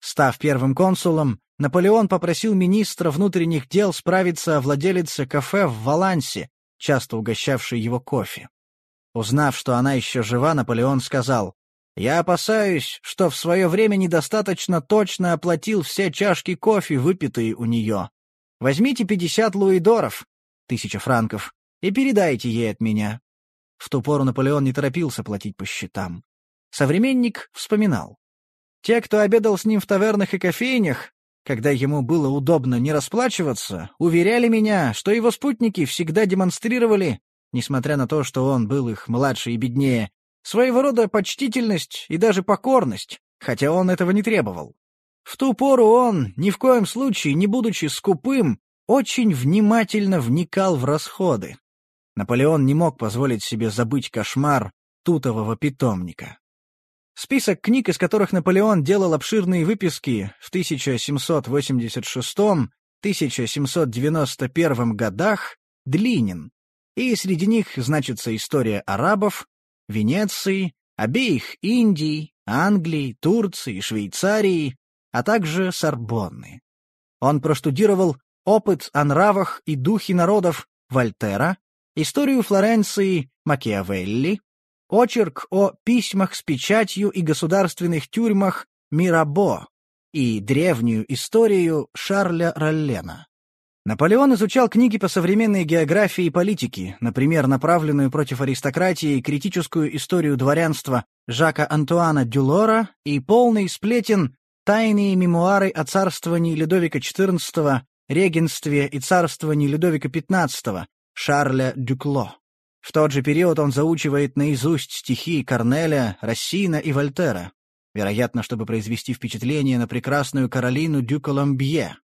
Став первым консулом, Наполеон попросил министра внутренних дел справиться о владелице кафе в Валансе, часто угощавшей его кофе. Узнав, что она еще жива, Наполеон сказал, «Я опасаюсь, что в свое время недостаточно точно оплатил все чашки кофе, выпитые у нее. Возьмите пятьдесят луидоров, тысяча франков, и передайте ей от меня». В ту пору Наполеон не торопился платить по счетам. Современник вспоминал. Те, кто обедал с ним в тавернах и кофейнях, когда ему было удобно не расплачиваться, уверяли меня, что его спутники всегда демонстрировали, несмотря на то, что он был их младше и беднее, своего рода почтительность и даже покорность, хотя он этого не требовал. В ту пору он, ни в коем случае, не будучи скупым, очень внимательно вникал в расходы. Наполеон не мог позволить себе забыть кошмар тутового питомника. Список книг, из которых Наполеон делал обширные выписки в 1786-1791 годах, длинен, и среди них значится история арабов, Венеции, обеих Индий, Англии, Турции, Швейцарии, а также Сорбонны. Он проштудировал опыт о нравах и духе народов Вольтера, историю Флоренции Макиавелли, очерк о письмах с печатью и государственных тюрьмах Мирабо и древнюю историю Шарля Роллена. Наполеон изучал книги по современной географии и политике, например, направленную против аристократии критическую историю дворянства Жака Антуана Дюлора и полный сплетен тайные мемуары о царствовании Людовика XIV, регенстве и царствовании Людовика XV Шарля Дюкло. В тот же период он заучивает наизусть стихи Корнеля, Рассина и Вольтера, вероятно, чтобы произвести впечатление на прекрасную Каролину дю Коломбье,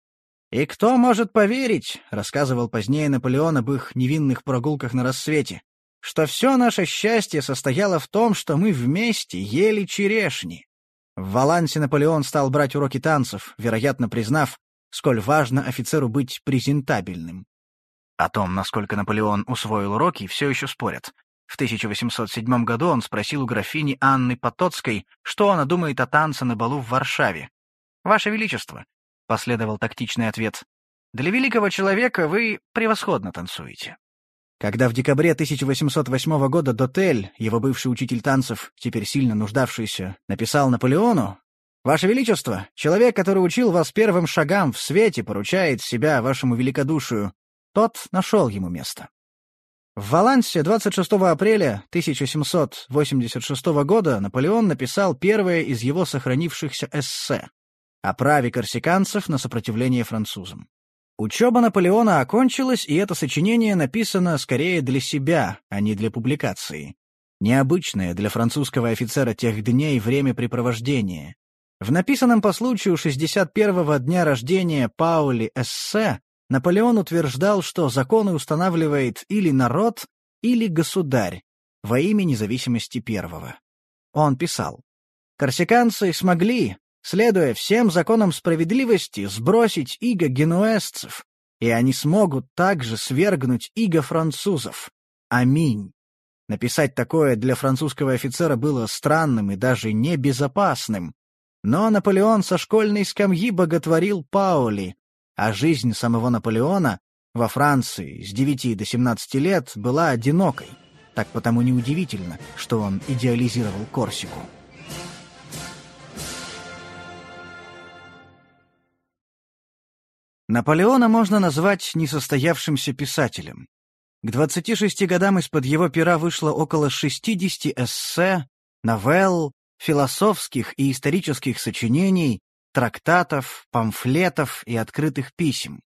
«И кто может поверить, — рассказывал позднее Наполеон об их невинных прогулках на рассвете, — что все наше счастье состояло в том, что мы вместе ели черешни». В Валансе Наполеон стал брать уроки танцев, вероятно, признав, сколь важно офицеру быть презентабельным. О том, насколько Наполеон усвоил уроки, все еще спорят. В 1807 году он спросил у графини Анны Потоцкой, что она думает о танце на балу в Варшаве. «Ваше Величество, последовал тактичный ответ. «Для великого человека вы превосходно танцуете». Когда в декабре 1808 года Дотель, его бывший учитель танцев, теперь сильно нуждавшийся, написал Наполеону «Ваше Величество, человек, который учил вас первым шагам в свете, поручает себя вашему великодушию», тот нашел ему место. В Валансе 26 апреля 1786 года Наполеон написал первое из его сохранившихся эссе о праве корсиканцев на сопротивление французам. Учеба Наполеона окончилась, и это сочинение написано скорее для себя, а не для публикации. Необычное для французского офицера тех дней времяпрепровождение. В написанном по случаю 61-го дня рождения Паули эссе Наполеон утверждал, что законы устанавливает или народ, или государь, во имя независимости первого. Он писал, «Корсиканцы смогли, следуя всем законам справедливости, сбросить иго генуэзцев, и они смогут также свергнуть иго французов. Аминь. Написать такое для французского офицера было странным и даже небезопасным. Но Наполеон со школьной скамьи боготворил Паули, а жизнь самого Наполеона во Франции с 9 до 17 лет была одинокой. Так потому неудивительно, что он идеализировал Корсику. Наполеона можно назвать несостоявшимся писателем. К 26 годам из-под его пера вышло около 60 эссе, новелл, философских и исторических сочинений, трактатов, памфлетов и открытых писем.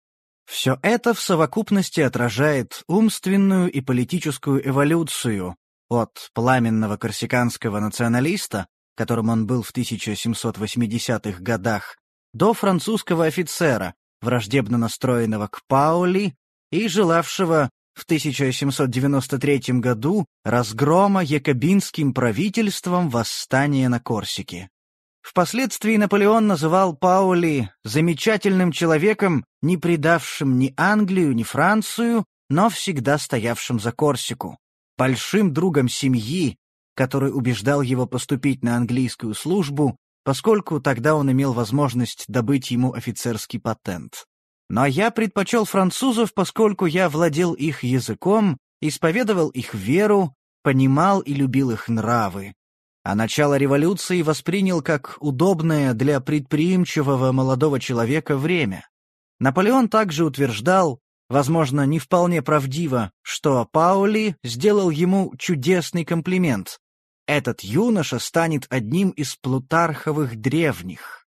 Все это в совокупности отражает умственную и политическую эволюцию от пламенного корсиканского националиста, которым он был в 1780-х годах, до французского офицера, враждебно настроенного к Паули и желавшего в 1793 году разгрома якобинским правительством восстания на Корсике. Впоследствии Наполеон называл Паули замечательным человеком, не предавшим ни Англию, ни Францию, но всегда стоявшим за Корсику, большим другом семьи, который убеждал его поступить на английскую службу поскольку тогда он имел возможность добыть ему офицерский патент. Но я предпочел французов, поскольку я владел их языком, исповедовал их веру, понимал и любил их нравы. А начало революции воспринял как удобное для предприимчивого молодого человека время. Наполеон также утверждал, возможно, не вполне правдиво, что Паули сделал ему чудесный комплимент, этот юноша станет одним из плутарховых древних.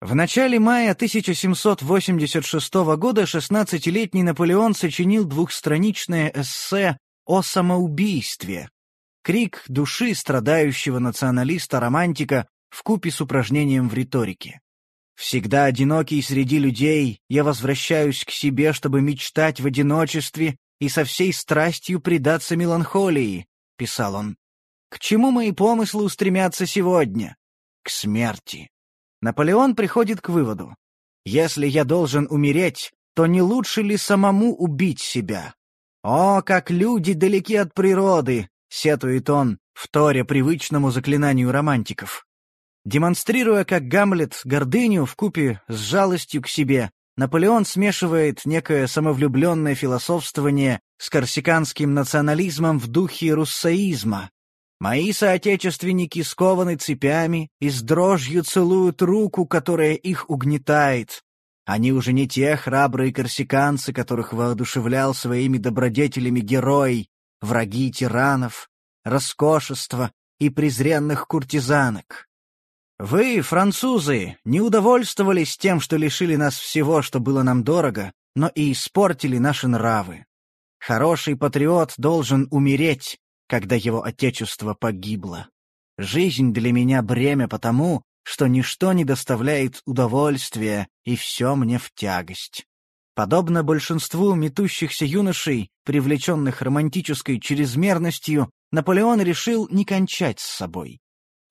В начале мая 1786 года 16-летний Наполеон сочинил двухстраничное эссе о самоубийстве. Крик души страдающего националиста-романтика в купе с упражнением в риторике. Всегда одинокий среди людей, я возвращаюсь к себе, чтобы мечтать в одиночестве и со всей страстью предаться меланхолии, — писал он. К чему мои помыслы устремятся сегодня? К смерти. Наполеон приходит к выводу. Если я должен умереть, то не лучше ли самому убить себя? О, как люди далеки от природы, сетует он, вторя привычному заклинанию романтиков. Демонстрируя, как Гамлет, гордыню в купе с жалостью к себе, Наполеон смешивает некое самовлюбленное философствование с корсиканским национализмом в духе руссоизма. Мои соотечественники скованы цепями и с дрожью целуют руку, которая их угнетает. Они уже не те храбрые корсиканцы, которых воодушевлял своими добродетелями герой, враги тиранов, роскошества и презренных куртизанок. Вы, французы, не удовольствовались тем, что лишили нас всего, что было нам дорого, но и испортили наши нравы. Хороший патриот должен умереть, когда его отечество погибло. Жизнь для меня бремя потому, что ничто не доставляет удовольствия, и все мне в тягость. Подобно большинству метущихся юношей, привлеченных романтической чрезмерностью, Наполеон решил не кончать с собой.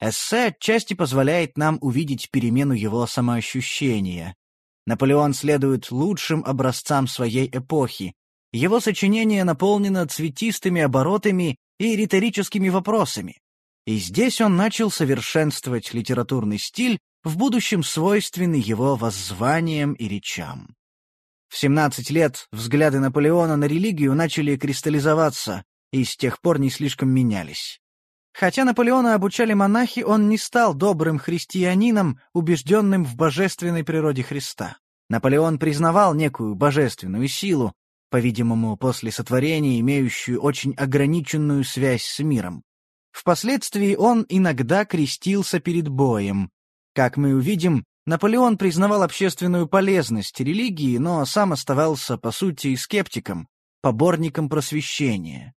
Эссе отчасти позволяет нам увидеть перемену его самоощущения. Наполеон следует лучшим образцам своей эпохи. Его сочинение наполнено цветистыми оборотами и риторическими вопросами. И здесь он начал совершенствовать литературный стиль, в будущем свойственный его воззваниям и речам. В 17 лет взгляды Наполеона на религию начали кристаллизоваться и с тех пор не слишком менялись. Хотя Наполеона обучали монахи, он не стал добрым христианином, убежденным в божественной природе Христа. Наполеон признавал некую божественную силу, по-видимому, после сотворения, имеющую очень ограниченную связь с миром. Впоследствии он иногда крестился перед боем. Как мы увидим, Наполеон признавал общественную полезность религии, но сам оставался, по сути, скептиком, поборником просвещения.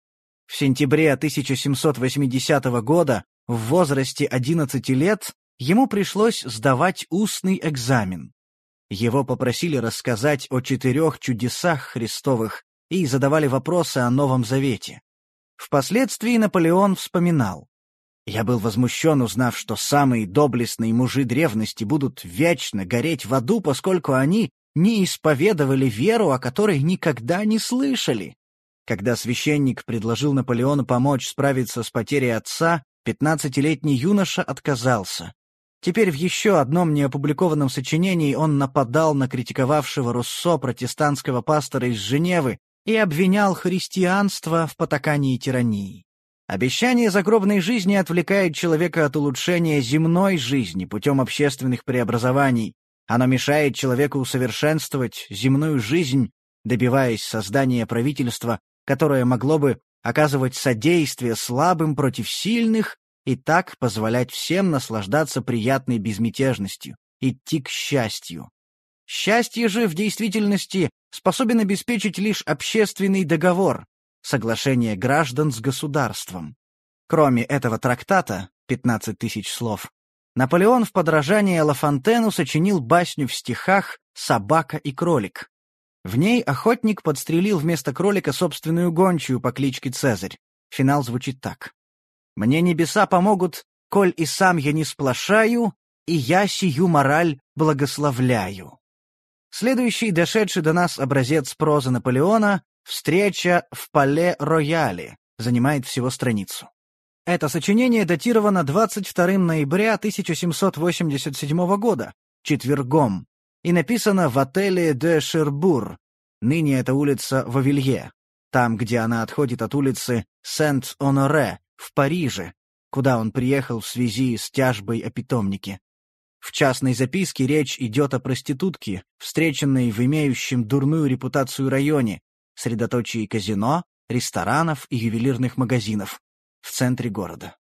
В сентябре 1780 года, в возрасте 11 лет, ему пришлось сдавать устный экзамен. Его попросили рассказать о четырех чудесах Христовых и задавали вопросы о Новом Завете. Впоследствии Наполеон вспоминал. «Я был возмущен, узнав, что самые доблестные мужи древности будут вечно гореть в аду, поскольку они не исповедовали веру, о которой никогда не слышали. Когда священник предложил Наполеону помочь справиться с потерей отца, пятнадцатилетний юноша отказался. Теперь в еще одном неопубликованном сочинении он нападал на критиковавшего Руссо протестантского пастора из Женевы и обвинял христианство в потакании тирании. Обещание загробной жизни отвлекает человека от улучшения земной жизни путем общественных преобразований. Оно мешает человеку усовершенствовать земную жизнь, добиваясь создания правительства, которое могло бы оказывать содействие слабым против сильных и так позволять всем наслаждаться приятной безмятежностью, идти к счастью. Счастье же в действительности способен обеспечить лишь общественный договор, соглашение граждан с государством. Кроме этого трактата, 15 тысяч слов, Наполеон в подражание Лафонтену сочинил басню в стихах «Собака и кролик». В ней охотник подстрелил вместо кролика собственную гончую по кличке Цезарь. Финал звучит так. «Мне небеса помогут, коль и сам я не сплошаю, и я сию мораль благословляю». Следующий дошедший до нас образец прозы Наполеона «Встреча в Пале-Рояле» занимает всего страницу. Это сочинение датировано 22 ноября 1787 года, четвергом, и написано в отеле де Шербур, ныне это улица Вавилье, там, где она отходит от улицы Сент-Оноре, в Париже, куда он приехал в связи с тяжбой о питомнике. В частной записке речь идет о проститутке, встреченной в имеющем дурную репутацию районе, средоточии казино, ресторанов и ювелирных магазинов, в центре города.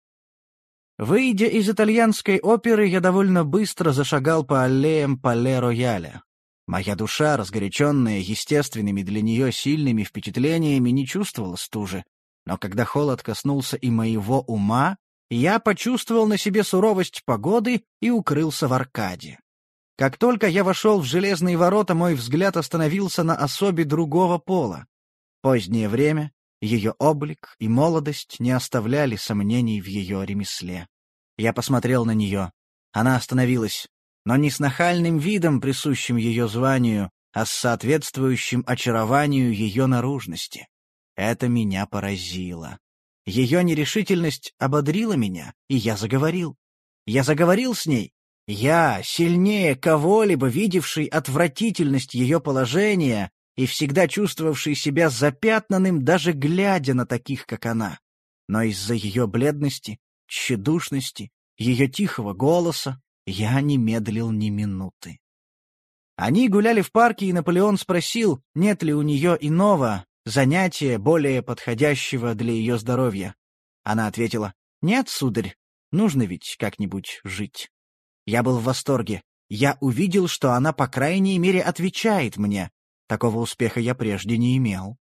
Выйдя из итальянской оперы, я довольно быстро зашагал по аллеям Пале-Рояля. Моя душа, разгоряченная естественными для нее сильными впечатлениями, не чувствовала стужи. Но когда холод коснулся и моего ума, я почувствовал на себе суровость погоды и укрылся в аркаде. Как только я вошел в железные ворота, мой взгляд остановился на особе другого пола. Позднее время, ее облик и молодость не оставляли сомнений в ее ремесле. Я посмотрел на нее. Она остановилась, но не с нахальным видом, присущим ее званию, а с соответствующим очарованию ее наружности. Это меня поразило. Ее нерешительность ободрила меня, и я заговорил. Я заговорил с ней. Я, сильнее кого-либо видевший отвратительность ее положения, и всегда чувствовавший себя запятнанным, даже глядя на таких, как она. Но из-за ее бледности, тщедушности, ее тихого голоса я не медлил ни минуты. Они гуляли в парке, и Наполеон спросил, нет ли у нее иного занятия, более подходящего для ее здоровья. Она ответила, «Нет, сударь, нужно ведь как-нибудь жить». Я был в восторге. Я увидел, что она, по крайней мере, отвечает мне. Такого успеха я прежде не имел.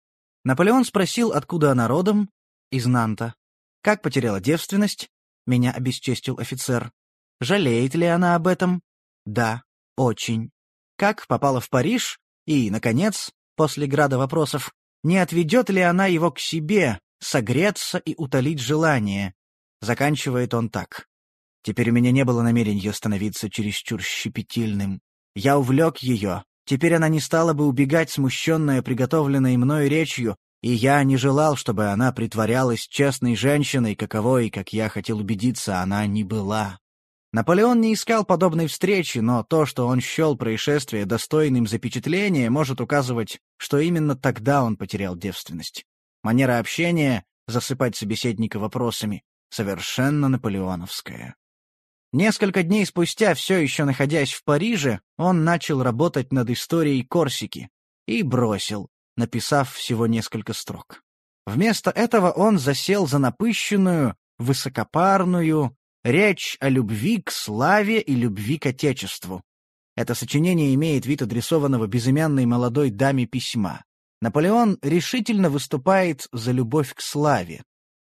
Наполеон спросил, откуда она родом. Из Нанта. Как потеряла девственность? Меня обесчестил офицер. Жалеет ли она об этом? Да, очень. Как попала в Париж? И, наконец, после града вопросов, не отведет ли она его к себе, согреться и утолить желание? Заканчивает он так. Теперь у меня не было намерения становиться чересчур щепетильным. Я увлек ее. Теперь она не стала бы убегать, смущенная приготовленной мною речью, и я не желал, чтобы она притворялась честной женщиной, каковой, как я хотел убедиться, она не была. Наполеон не искал подобной встречи, но то, что он счел происшествие достойным запечатления, может указывать, что именно тогда он потерял девственность. Манера общения — засыпать собеседника вопросами — совершенно наполеоновская. Несколько дней спустя, все еще находясь в Париже, он начал работать над историей Корсики и бросил, написав всего несколько строк. Вместо этого он засел за напыщенную, высокопарную речь о любви к славе и любви к Отечеству. Это сочинение имеет вид адресованного безымянной молодой даме письма. Наполеон решительно выступает за любовь к славе.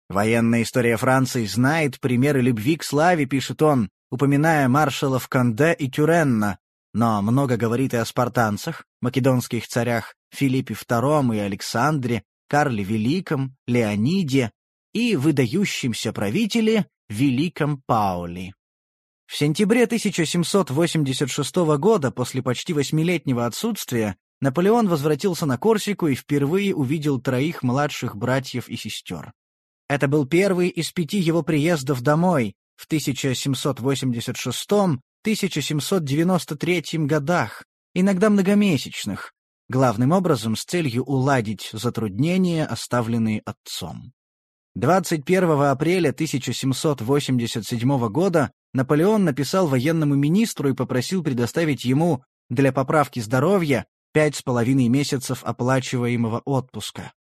Военная история Франции знает примеры любви к славе, пишет он, упоминая маршалов Канде и Тюренна, но много говорит и о спартанцах, македонских царях Филиппе II и Александре, Карле Великом, Леониде и выдающемся правителе Великом Пауле. В сентябре 1786 года, после почти восьмилетнего отсутствия, Наполеон возвратился на Корсику и впервые увидел троих младших братьев и сестер. Это был первый из пяти его приездов домой, в 1786-1793 годах, иногда многомесячных, главным образом с целью уладить затруднения, оставленные отцом. 21 апреля 1787 года Наполеон написал военному министру и попросил предоставить ему для поправки здоровья пять с половиной месяцев оплачиваемого отпуска.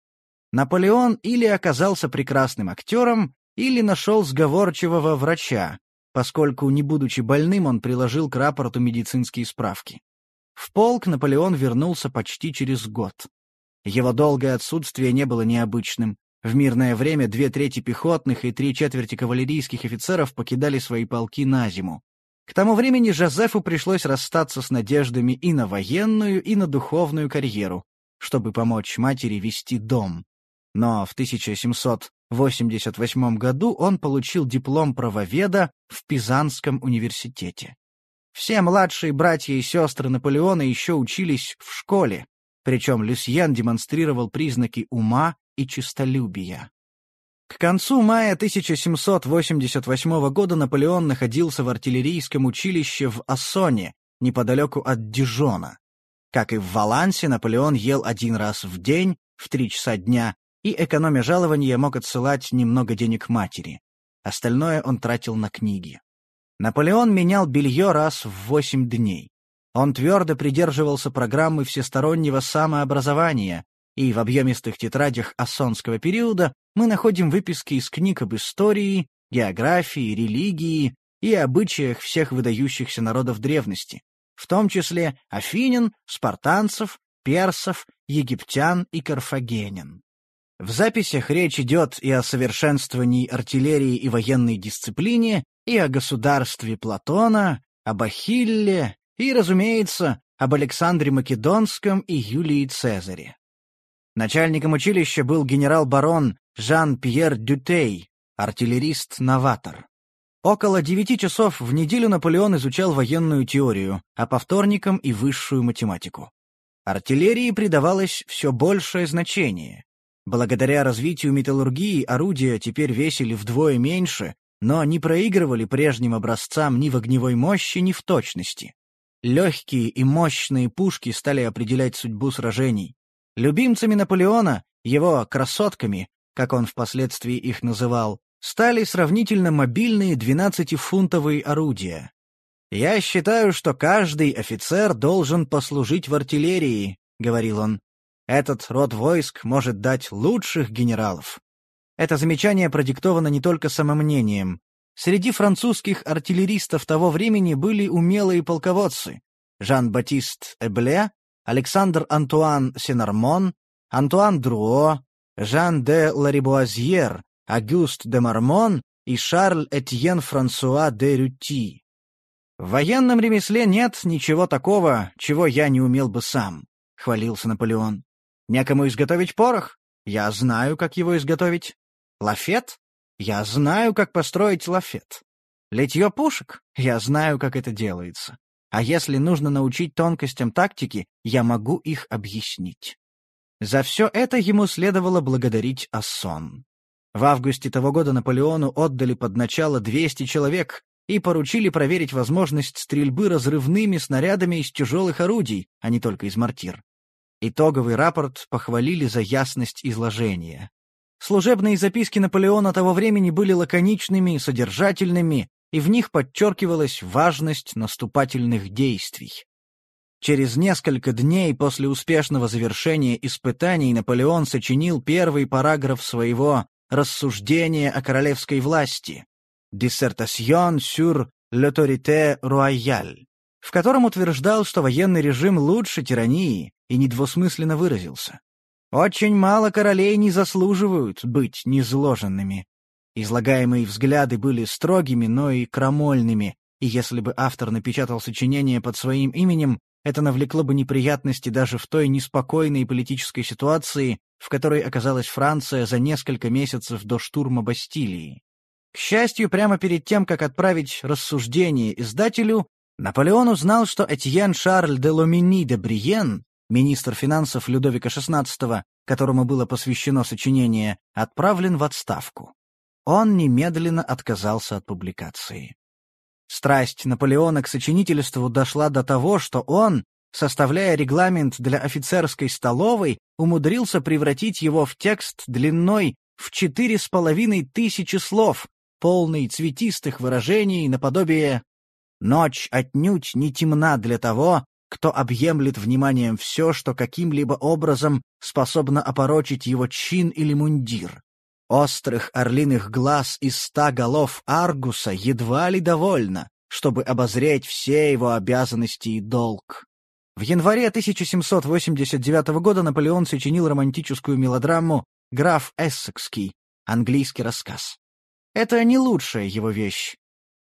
Наполеон или оказался прекрасным актером, или нашел сговорчивого врача, поскольку, не будучи больным, он приложил к рапорту медицинские справки. В полк Наполеон вернулся почти через год. Его долгое отсутствие не было необычным. В мирное время две трети пехотных и три четверти кавалерийских офицеров покидали свои полки на зиму. К тому времени Жозефу пришлось расстаться с надеждами и на военную, и на духовную карьеру, чтобы помочь матери вести дом. Но в 1700 в 1988 году он получил диплом правоведа в Пизанском университете. Все младшие братья и сестры Наполеона еще учились в школе, причем Люсьен демонстрировал признаки ума и честолюбия. К концу мая 1788 года Наполеон находился в артиллерийском училище в Ассоне, неподалеку от Дижона. Как и в Валансе, Наполеон ел один раз в день, в три часа дня, и, экономя жалования, мог отсылать немного денег матери. Остальное он тратил на книги. Наполеон менял белье раз в восемь дней. Он твердо придерживался программы всестороннего самообразования, и в объемистых тетрадях ассонского периода мы находим выписки из книг об истории, географии, религии и обычаях всех выдающихся народов древности, в том числе афинян, спартанцев, персов, египтян и карфагенян. В записях речь идет и о совершенствовании артиллерии и военной дисциплине, и о государстве Платона, об Ахилле и, разумеется, об Александре Македонском и Юлии Цезаре. Начальником училища был генерал-барон Жан-Пьер Дютей, артиллерист-новатор. Около девяти часов в неделю Наполеон изучал военную теорию, а по вторникам и высшую математику. Артиллерии придавалось все большее значение. Благодаря развитию металлургии орудия теперь весили вдвое меньше, но не проигрывали прежним образцам ни в огневой мощи, ни в точности. Легкие и мощные пушки стали определять судьбу сражений. Любимцами Наполеона, его «красотками», как он впоследствии их называл, стали сравнительно мобильные 12-фунтовые орудия. «Я считаю, что каждый офицер должен послужить в артиллерии», — говорил он. «Этот род войск может дать лучших генералов». Это замечание продиктовано не только самомнением. Среди французских артиллеристов того времени были умелые полководцы. Жан-Батист Эбле, Александр Антуан Сенармон, Антуан Друо, Жан де Ларибуазьер, Агюст де Мармон и Шарль Этьен Франсуа де Рюти. «В военном ремесле нет ничего такого, чего я не умел бы сам», — хвалился Наполеон. «Некому изготовить порох? Я знаю, как его изготовить. Лафет? Я знаю, как построить лафет. Литье пушек? Я знаю, как это делается. А если нужно научить тонкостям тактики, я могу их объяснить». За все это ему следовало благодарить Ассон. В августе того года Наполеону отдали под начало 200 человек и поручили проверить возможность стрельбы разрывными снарядами из тяжелых орудий, а не только из мортир. Итоговый рапорт похвалили за ясность изложения. Служебные записки Наполеона того времени были лаконичными, содержательными, и в них подчеркивалась важность наступательных действий. Через несколько дней после успешного завершения испытаний Наполеон сочинил первый параграф своего «Рассуждения о королевской власти» «Dissertation sur l'autorité royale», в котором утверждал, что военный режим лучше тирании, и недвусмысленно выразился. «Очень мало королей не заслуживают быть низложенными». Излагаемые взгляды были строгими, но и крамольными, и если бы автор напечатал сочинение под своим именем, это навлекло бы неприятности даже в той неспокойной политической ситуации, в которой оказалась Франция за несколько месяцев до штурма Бастилии. К счастью, прямо перед тем, как отправить рассуждение издателю, Наполеон узнал, что Этьен Шарль де Ломини де Бриен, министр финансов Людовика XVI, которому было посвящено сочинение, отправлен в отставку. Он немедленно отказался от публикации. Страсть Наполеона к сочинительству дошла до того, что он, составляя регламент для офицерской столовой, умудрился превратить его в текст длиной в четыре с половиной тысячи слов, полный цветистых выражений наподобие «Ночь отнюдь не темна для того, кто объемлет вниманием все, что каким-либо образом способно опорочить его чин или мундир. Острых орлиных глаз из ста голов Аргуса едва ли довольно, чтобы обозреть все его обязанности и долг. В январе 1789 года Наполеон сочинил романтическую мелодраму «Граф Эссекский», английский рассказ. Это не лучшая его вещь.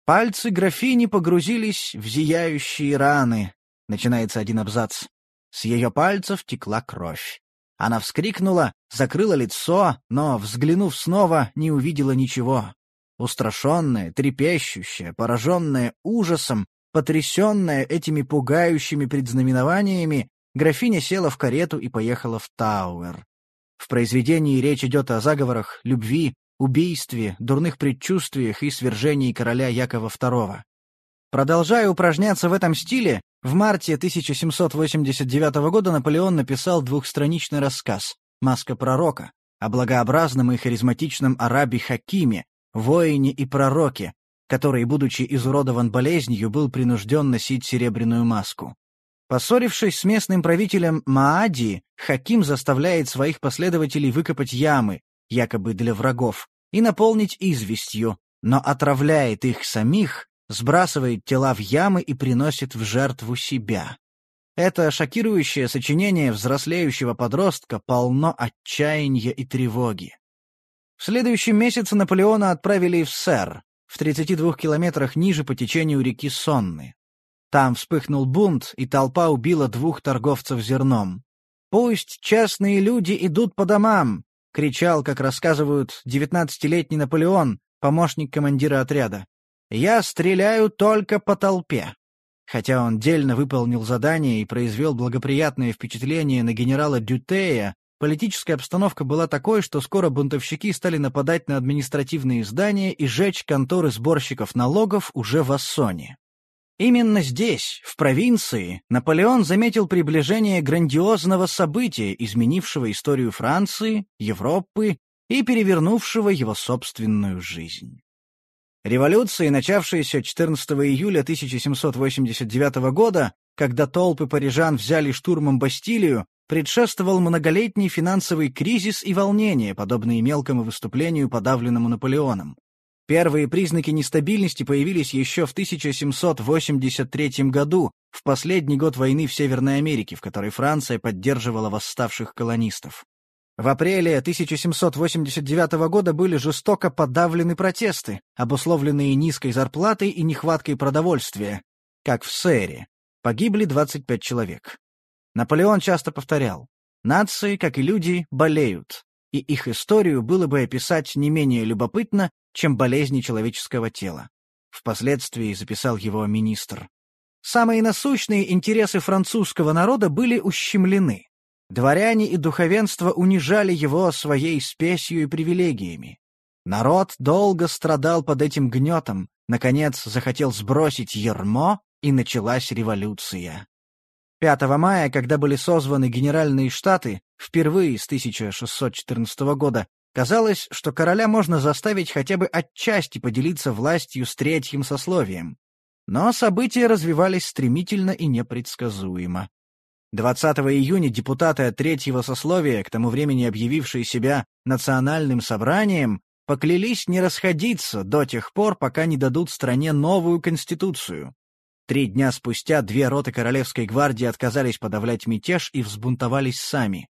Пальцы графини погрузились в зияющие раны. Начинается один абзац. С ее пальцев текла кровь. Она вскрикнула, закрыла лицо, но, взглянув снова, не увидела ничего. Устрашенная, трепещущая, пораженная ужасом, потрясенная этими пугающими предзнаменованиями, графиня села в карету и поехала в Тауэр. В произведении речь идет о заговорах, любви, убийстве, дурных предчувствиях и свержении короля Якова II. Продолжая упражняться в этом стиле, в марте 1789 года Наполеон написал двухстраничный рассказ «Маска пророка» о благообразном и харизматичном арабе Хакиме, воине и пророке, который, будучи изуродован болезнью, был принужден носить серебряную маску. Поссорившись с местным правителем Маади, Хаким заставляет своих последователей выкопать ямы, якобы для врагов, и наполнить известью, но отравляет их самих, сбрасывает тела в ямы и приносит в жертву себя. Это шокирующее сочинение взрослеющего подростка полно отчаяния и тревоги. В следующем месяце Наполеона отправили в Сэр, в 32 километрах ниже по течению реки Сонны. Там вспыхнул бунт, и толпа убила двух торговцев зерном. «Пусть честные люди идут по домам!» — кричал, как рассказывают, девятнадцатилетний Наполеон, помощник командира отряда. «Я стреляю только по толпе!» Хотя он дельно выполнил задание и произвел благоприятное впечатление на генерала Дютея, Политическая обстановка была такой, что скоро бунтовщики стали нападать на административные здания и жечь конторы сборщиков налогов уже в Ассоне. Именно здесь, в провинции, Наполеон заметил приближение грандиозного события, изменившего историю Франции, Европы и перевернувшего его собственную жизнь. Революции, начавшиеся 14 июля 1789 года, когда толпы парижан взяли штурмом Бастилию, предшествовал многолетний финансовый кризис и волнение, подобные мелкому выступлению, подавленному Наполеоном. Первые признаки нестабильности появились еще в 1783 году, в последний год войны в Северной Америке, в которой Франция поддерживала восставших колонистов. В апреле 1789 года были жестоко подавлены протесты, обусловленные низкой зарплатой и нехваткой продовольствия, как в Сэре. Погибли 25 человек. Наполеон часто повторял, нации, как и люди, болеют, и их историю было бы описать не менее любопытно, чем болезни человеческого тела. Впоследствии записал его министр. Самые насущные интересы французского народа были ущемлены. Дворяне и духовенство унижали его своей спесью и привилегиями. Народ долго страдал под этим гнетом, наконец захотел сбросить ермо, и началась революция. 5 мая, когда были созваны Генеральные Штаты, впервые с 1614 года, Казалось, что короля можно заставить хотя бы отчасти поделиться властью с третьим сословием. Но события развивались стремительно и непредсказуемо. 20 июня депутаты от третьего сословия, к тому времени объявившие себя национальным собранием, поклялись не расходиться до тех пор, пока не дадут стране новую конституцию. Три дня спустя две роты Королевской гвардии отказались подавлять мятеж и взбунтовались сами.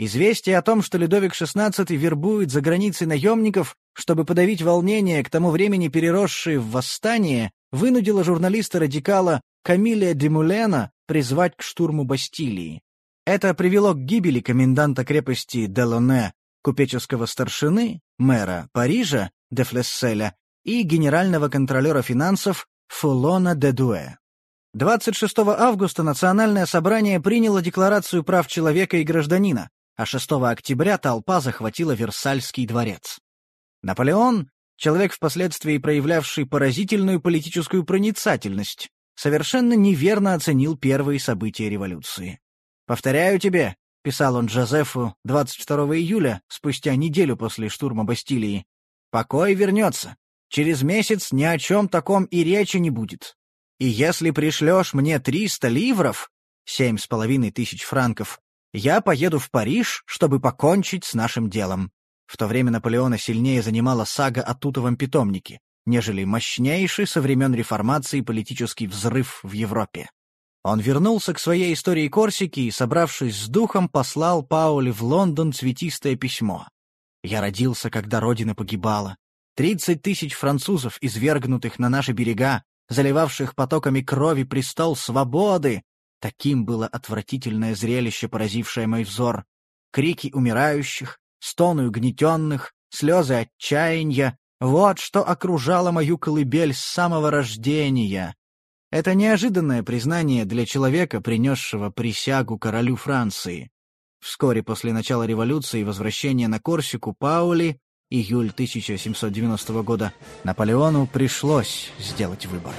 Известие о том, что Людовик XVI вербует за границей наемников, чтобы подавить волнение, к тому времени переросшие в восстание, вынудило журналиста-радикала Камиля Демулена призвать к штурму Бастилии. Это привело к гибели коменданта крепости Делоне, купеческого старшины, мэра Парижа, де Флесселя, и генерального контролера финансов Фулона де Дуэ. 26 августа Национальное собрание приняло Декларацию прав человека и гражданина, а 6 октября толпа захватила Версальский дворец. Наполеон, человек впоследствии проявлявший поразительную политическую проницательность, совершенно неверно оценил первые события революции. «Повторяю тебе», — писал он Джозефу 22 июля, спустя неделю после штурма Бастилии, «покой вернется. Через месяц ни о чем таком и речи не будет. И если пришлешь мне 300 ливров, семь с половиной тысяч франков, я поеду в Париж, чтобы покончить с нашим делом. В то время Наполеона сильнее занимала сага о Тутовом питомнике, нежели мощнейший со времен реформации политический взрыв в Европе. Он вернулся к своей истории Корсики и, собравшись с духом, послал Пауле в Лондон цветистое письмо. «Я родился, когда Родина погибала. Тридцать тысяч французов, извергнутых на наши берега, заливавших потоками крови престол свободы, Таким было отвратительное зрелище, поразившее мой взор. Крики умирающих, стоны угнетенных, слезы отчаяния — вот что окружало мою колыбель с самого рождения. Это неожиданное признание для человека, принесшего присягу королю Франции. Вскоре после начала революции и возвращения на Корсику Паули, июль 1790 года, Наполеону пришлось сделать выбор.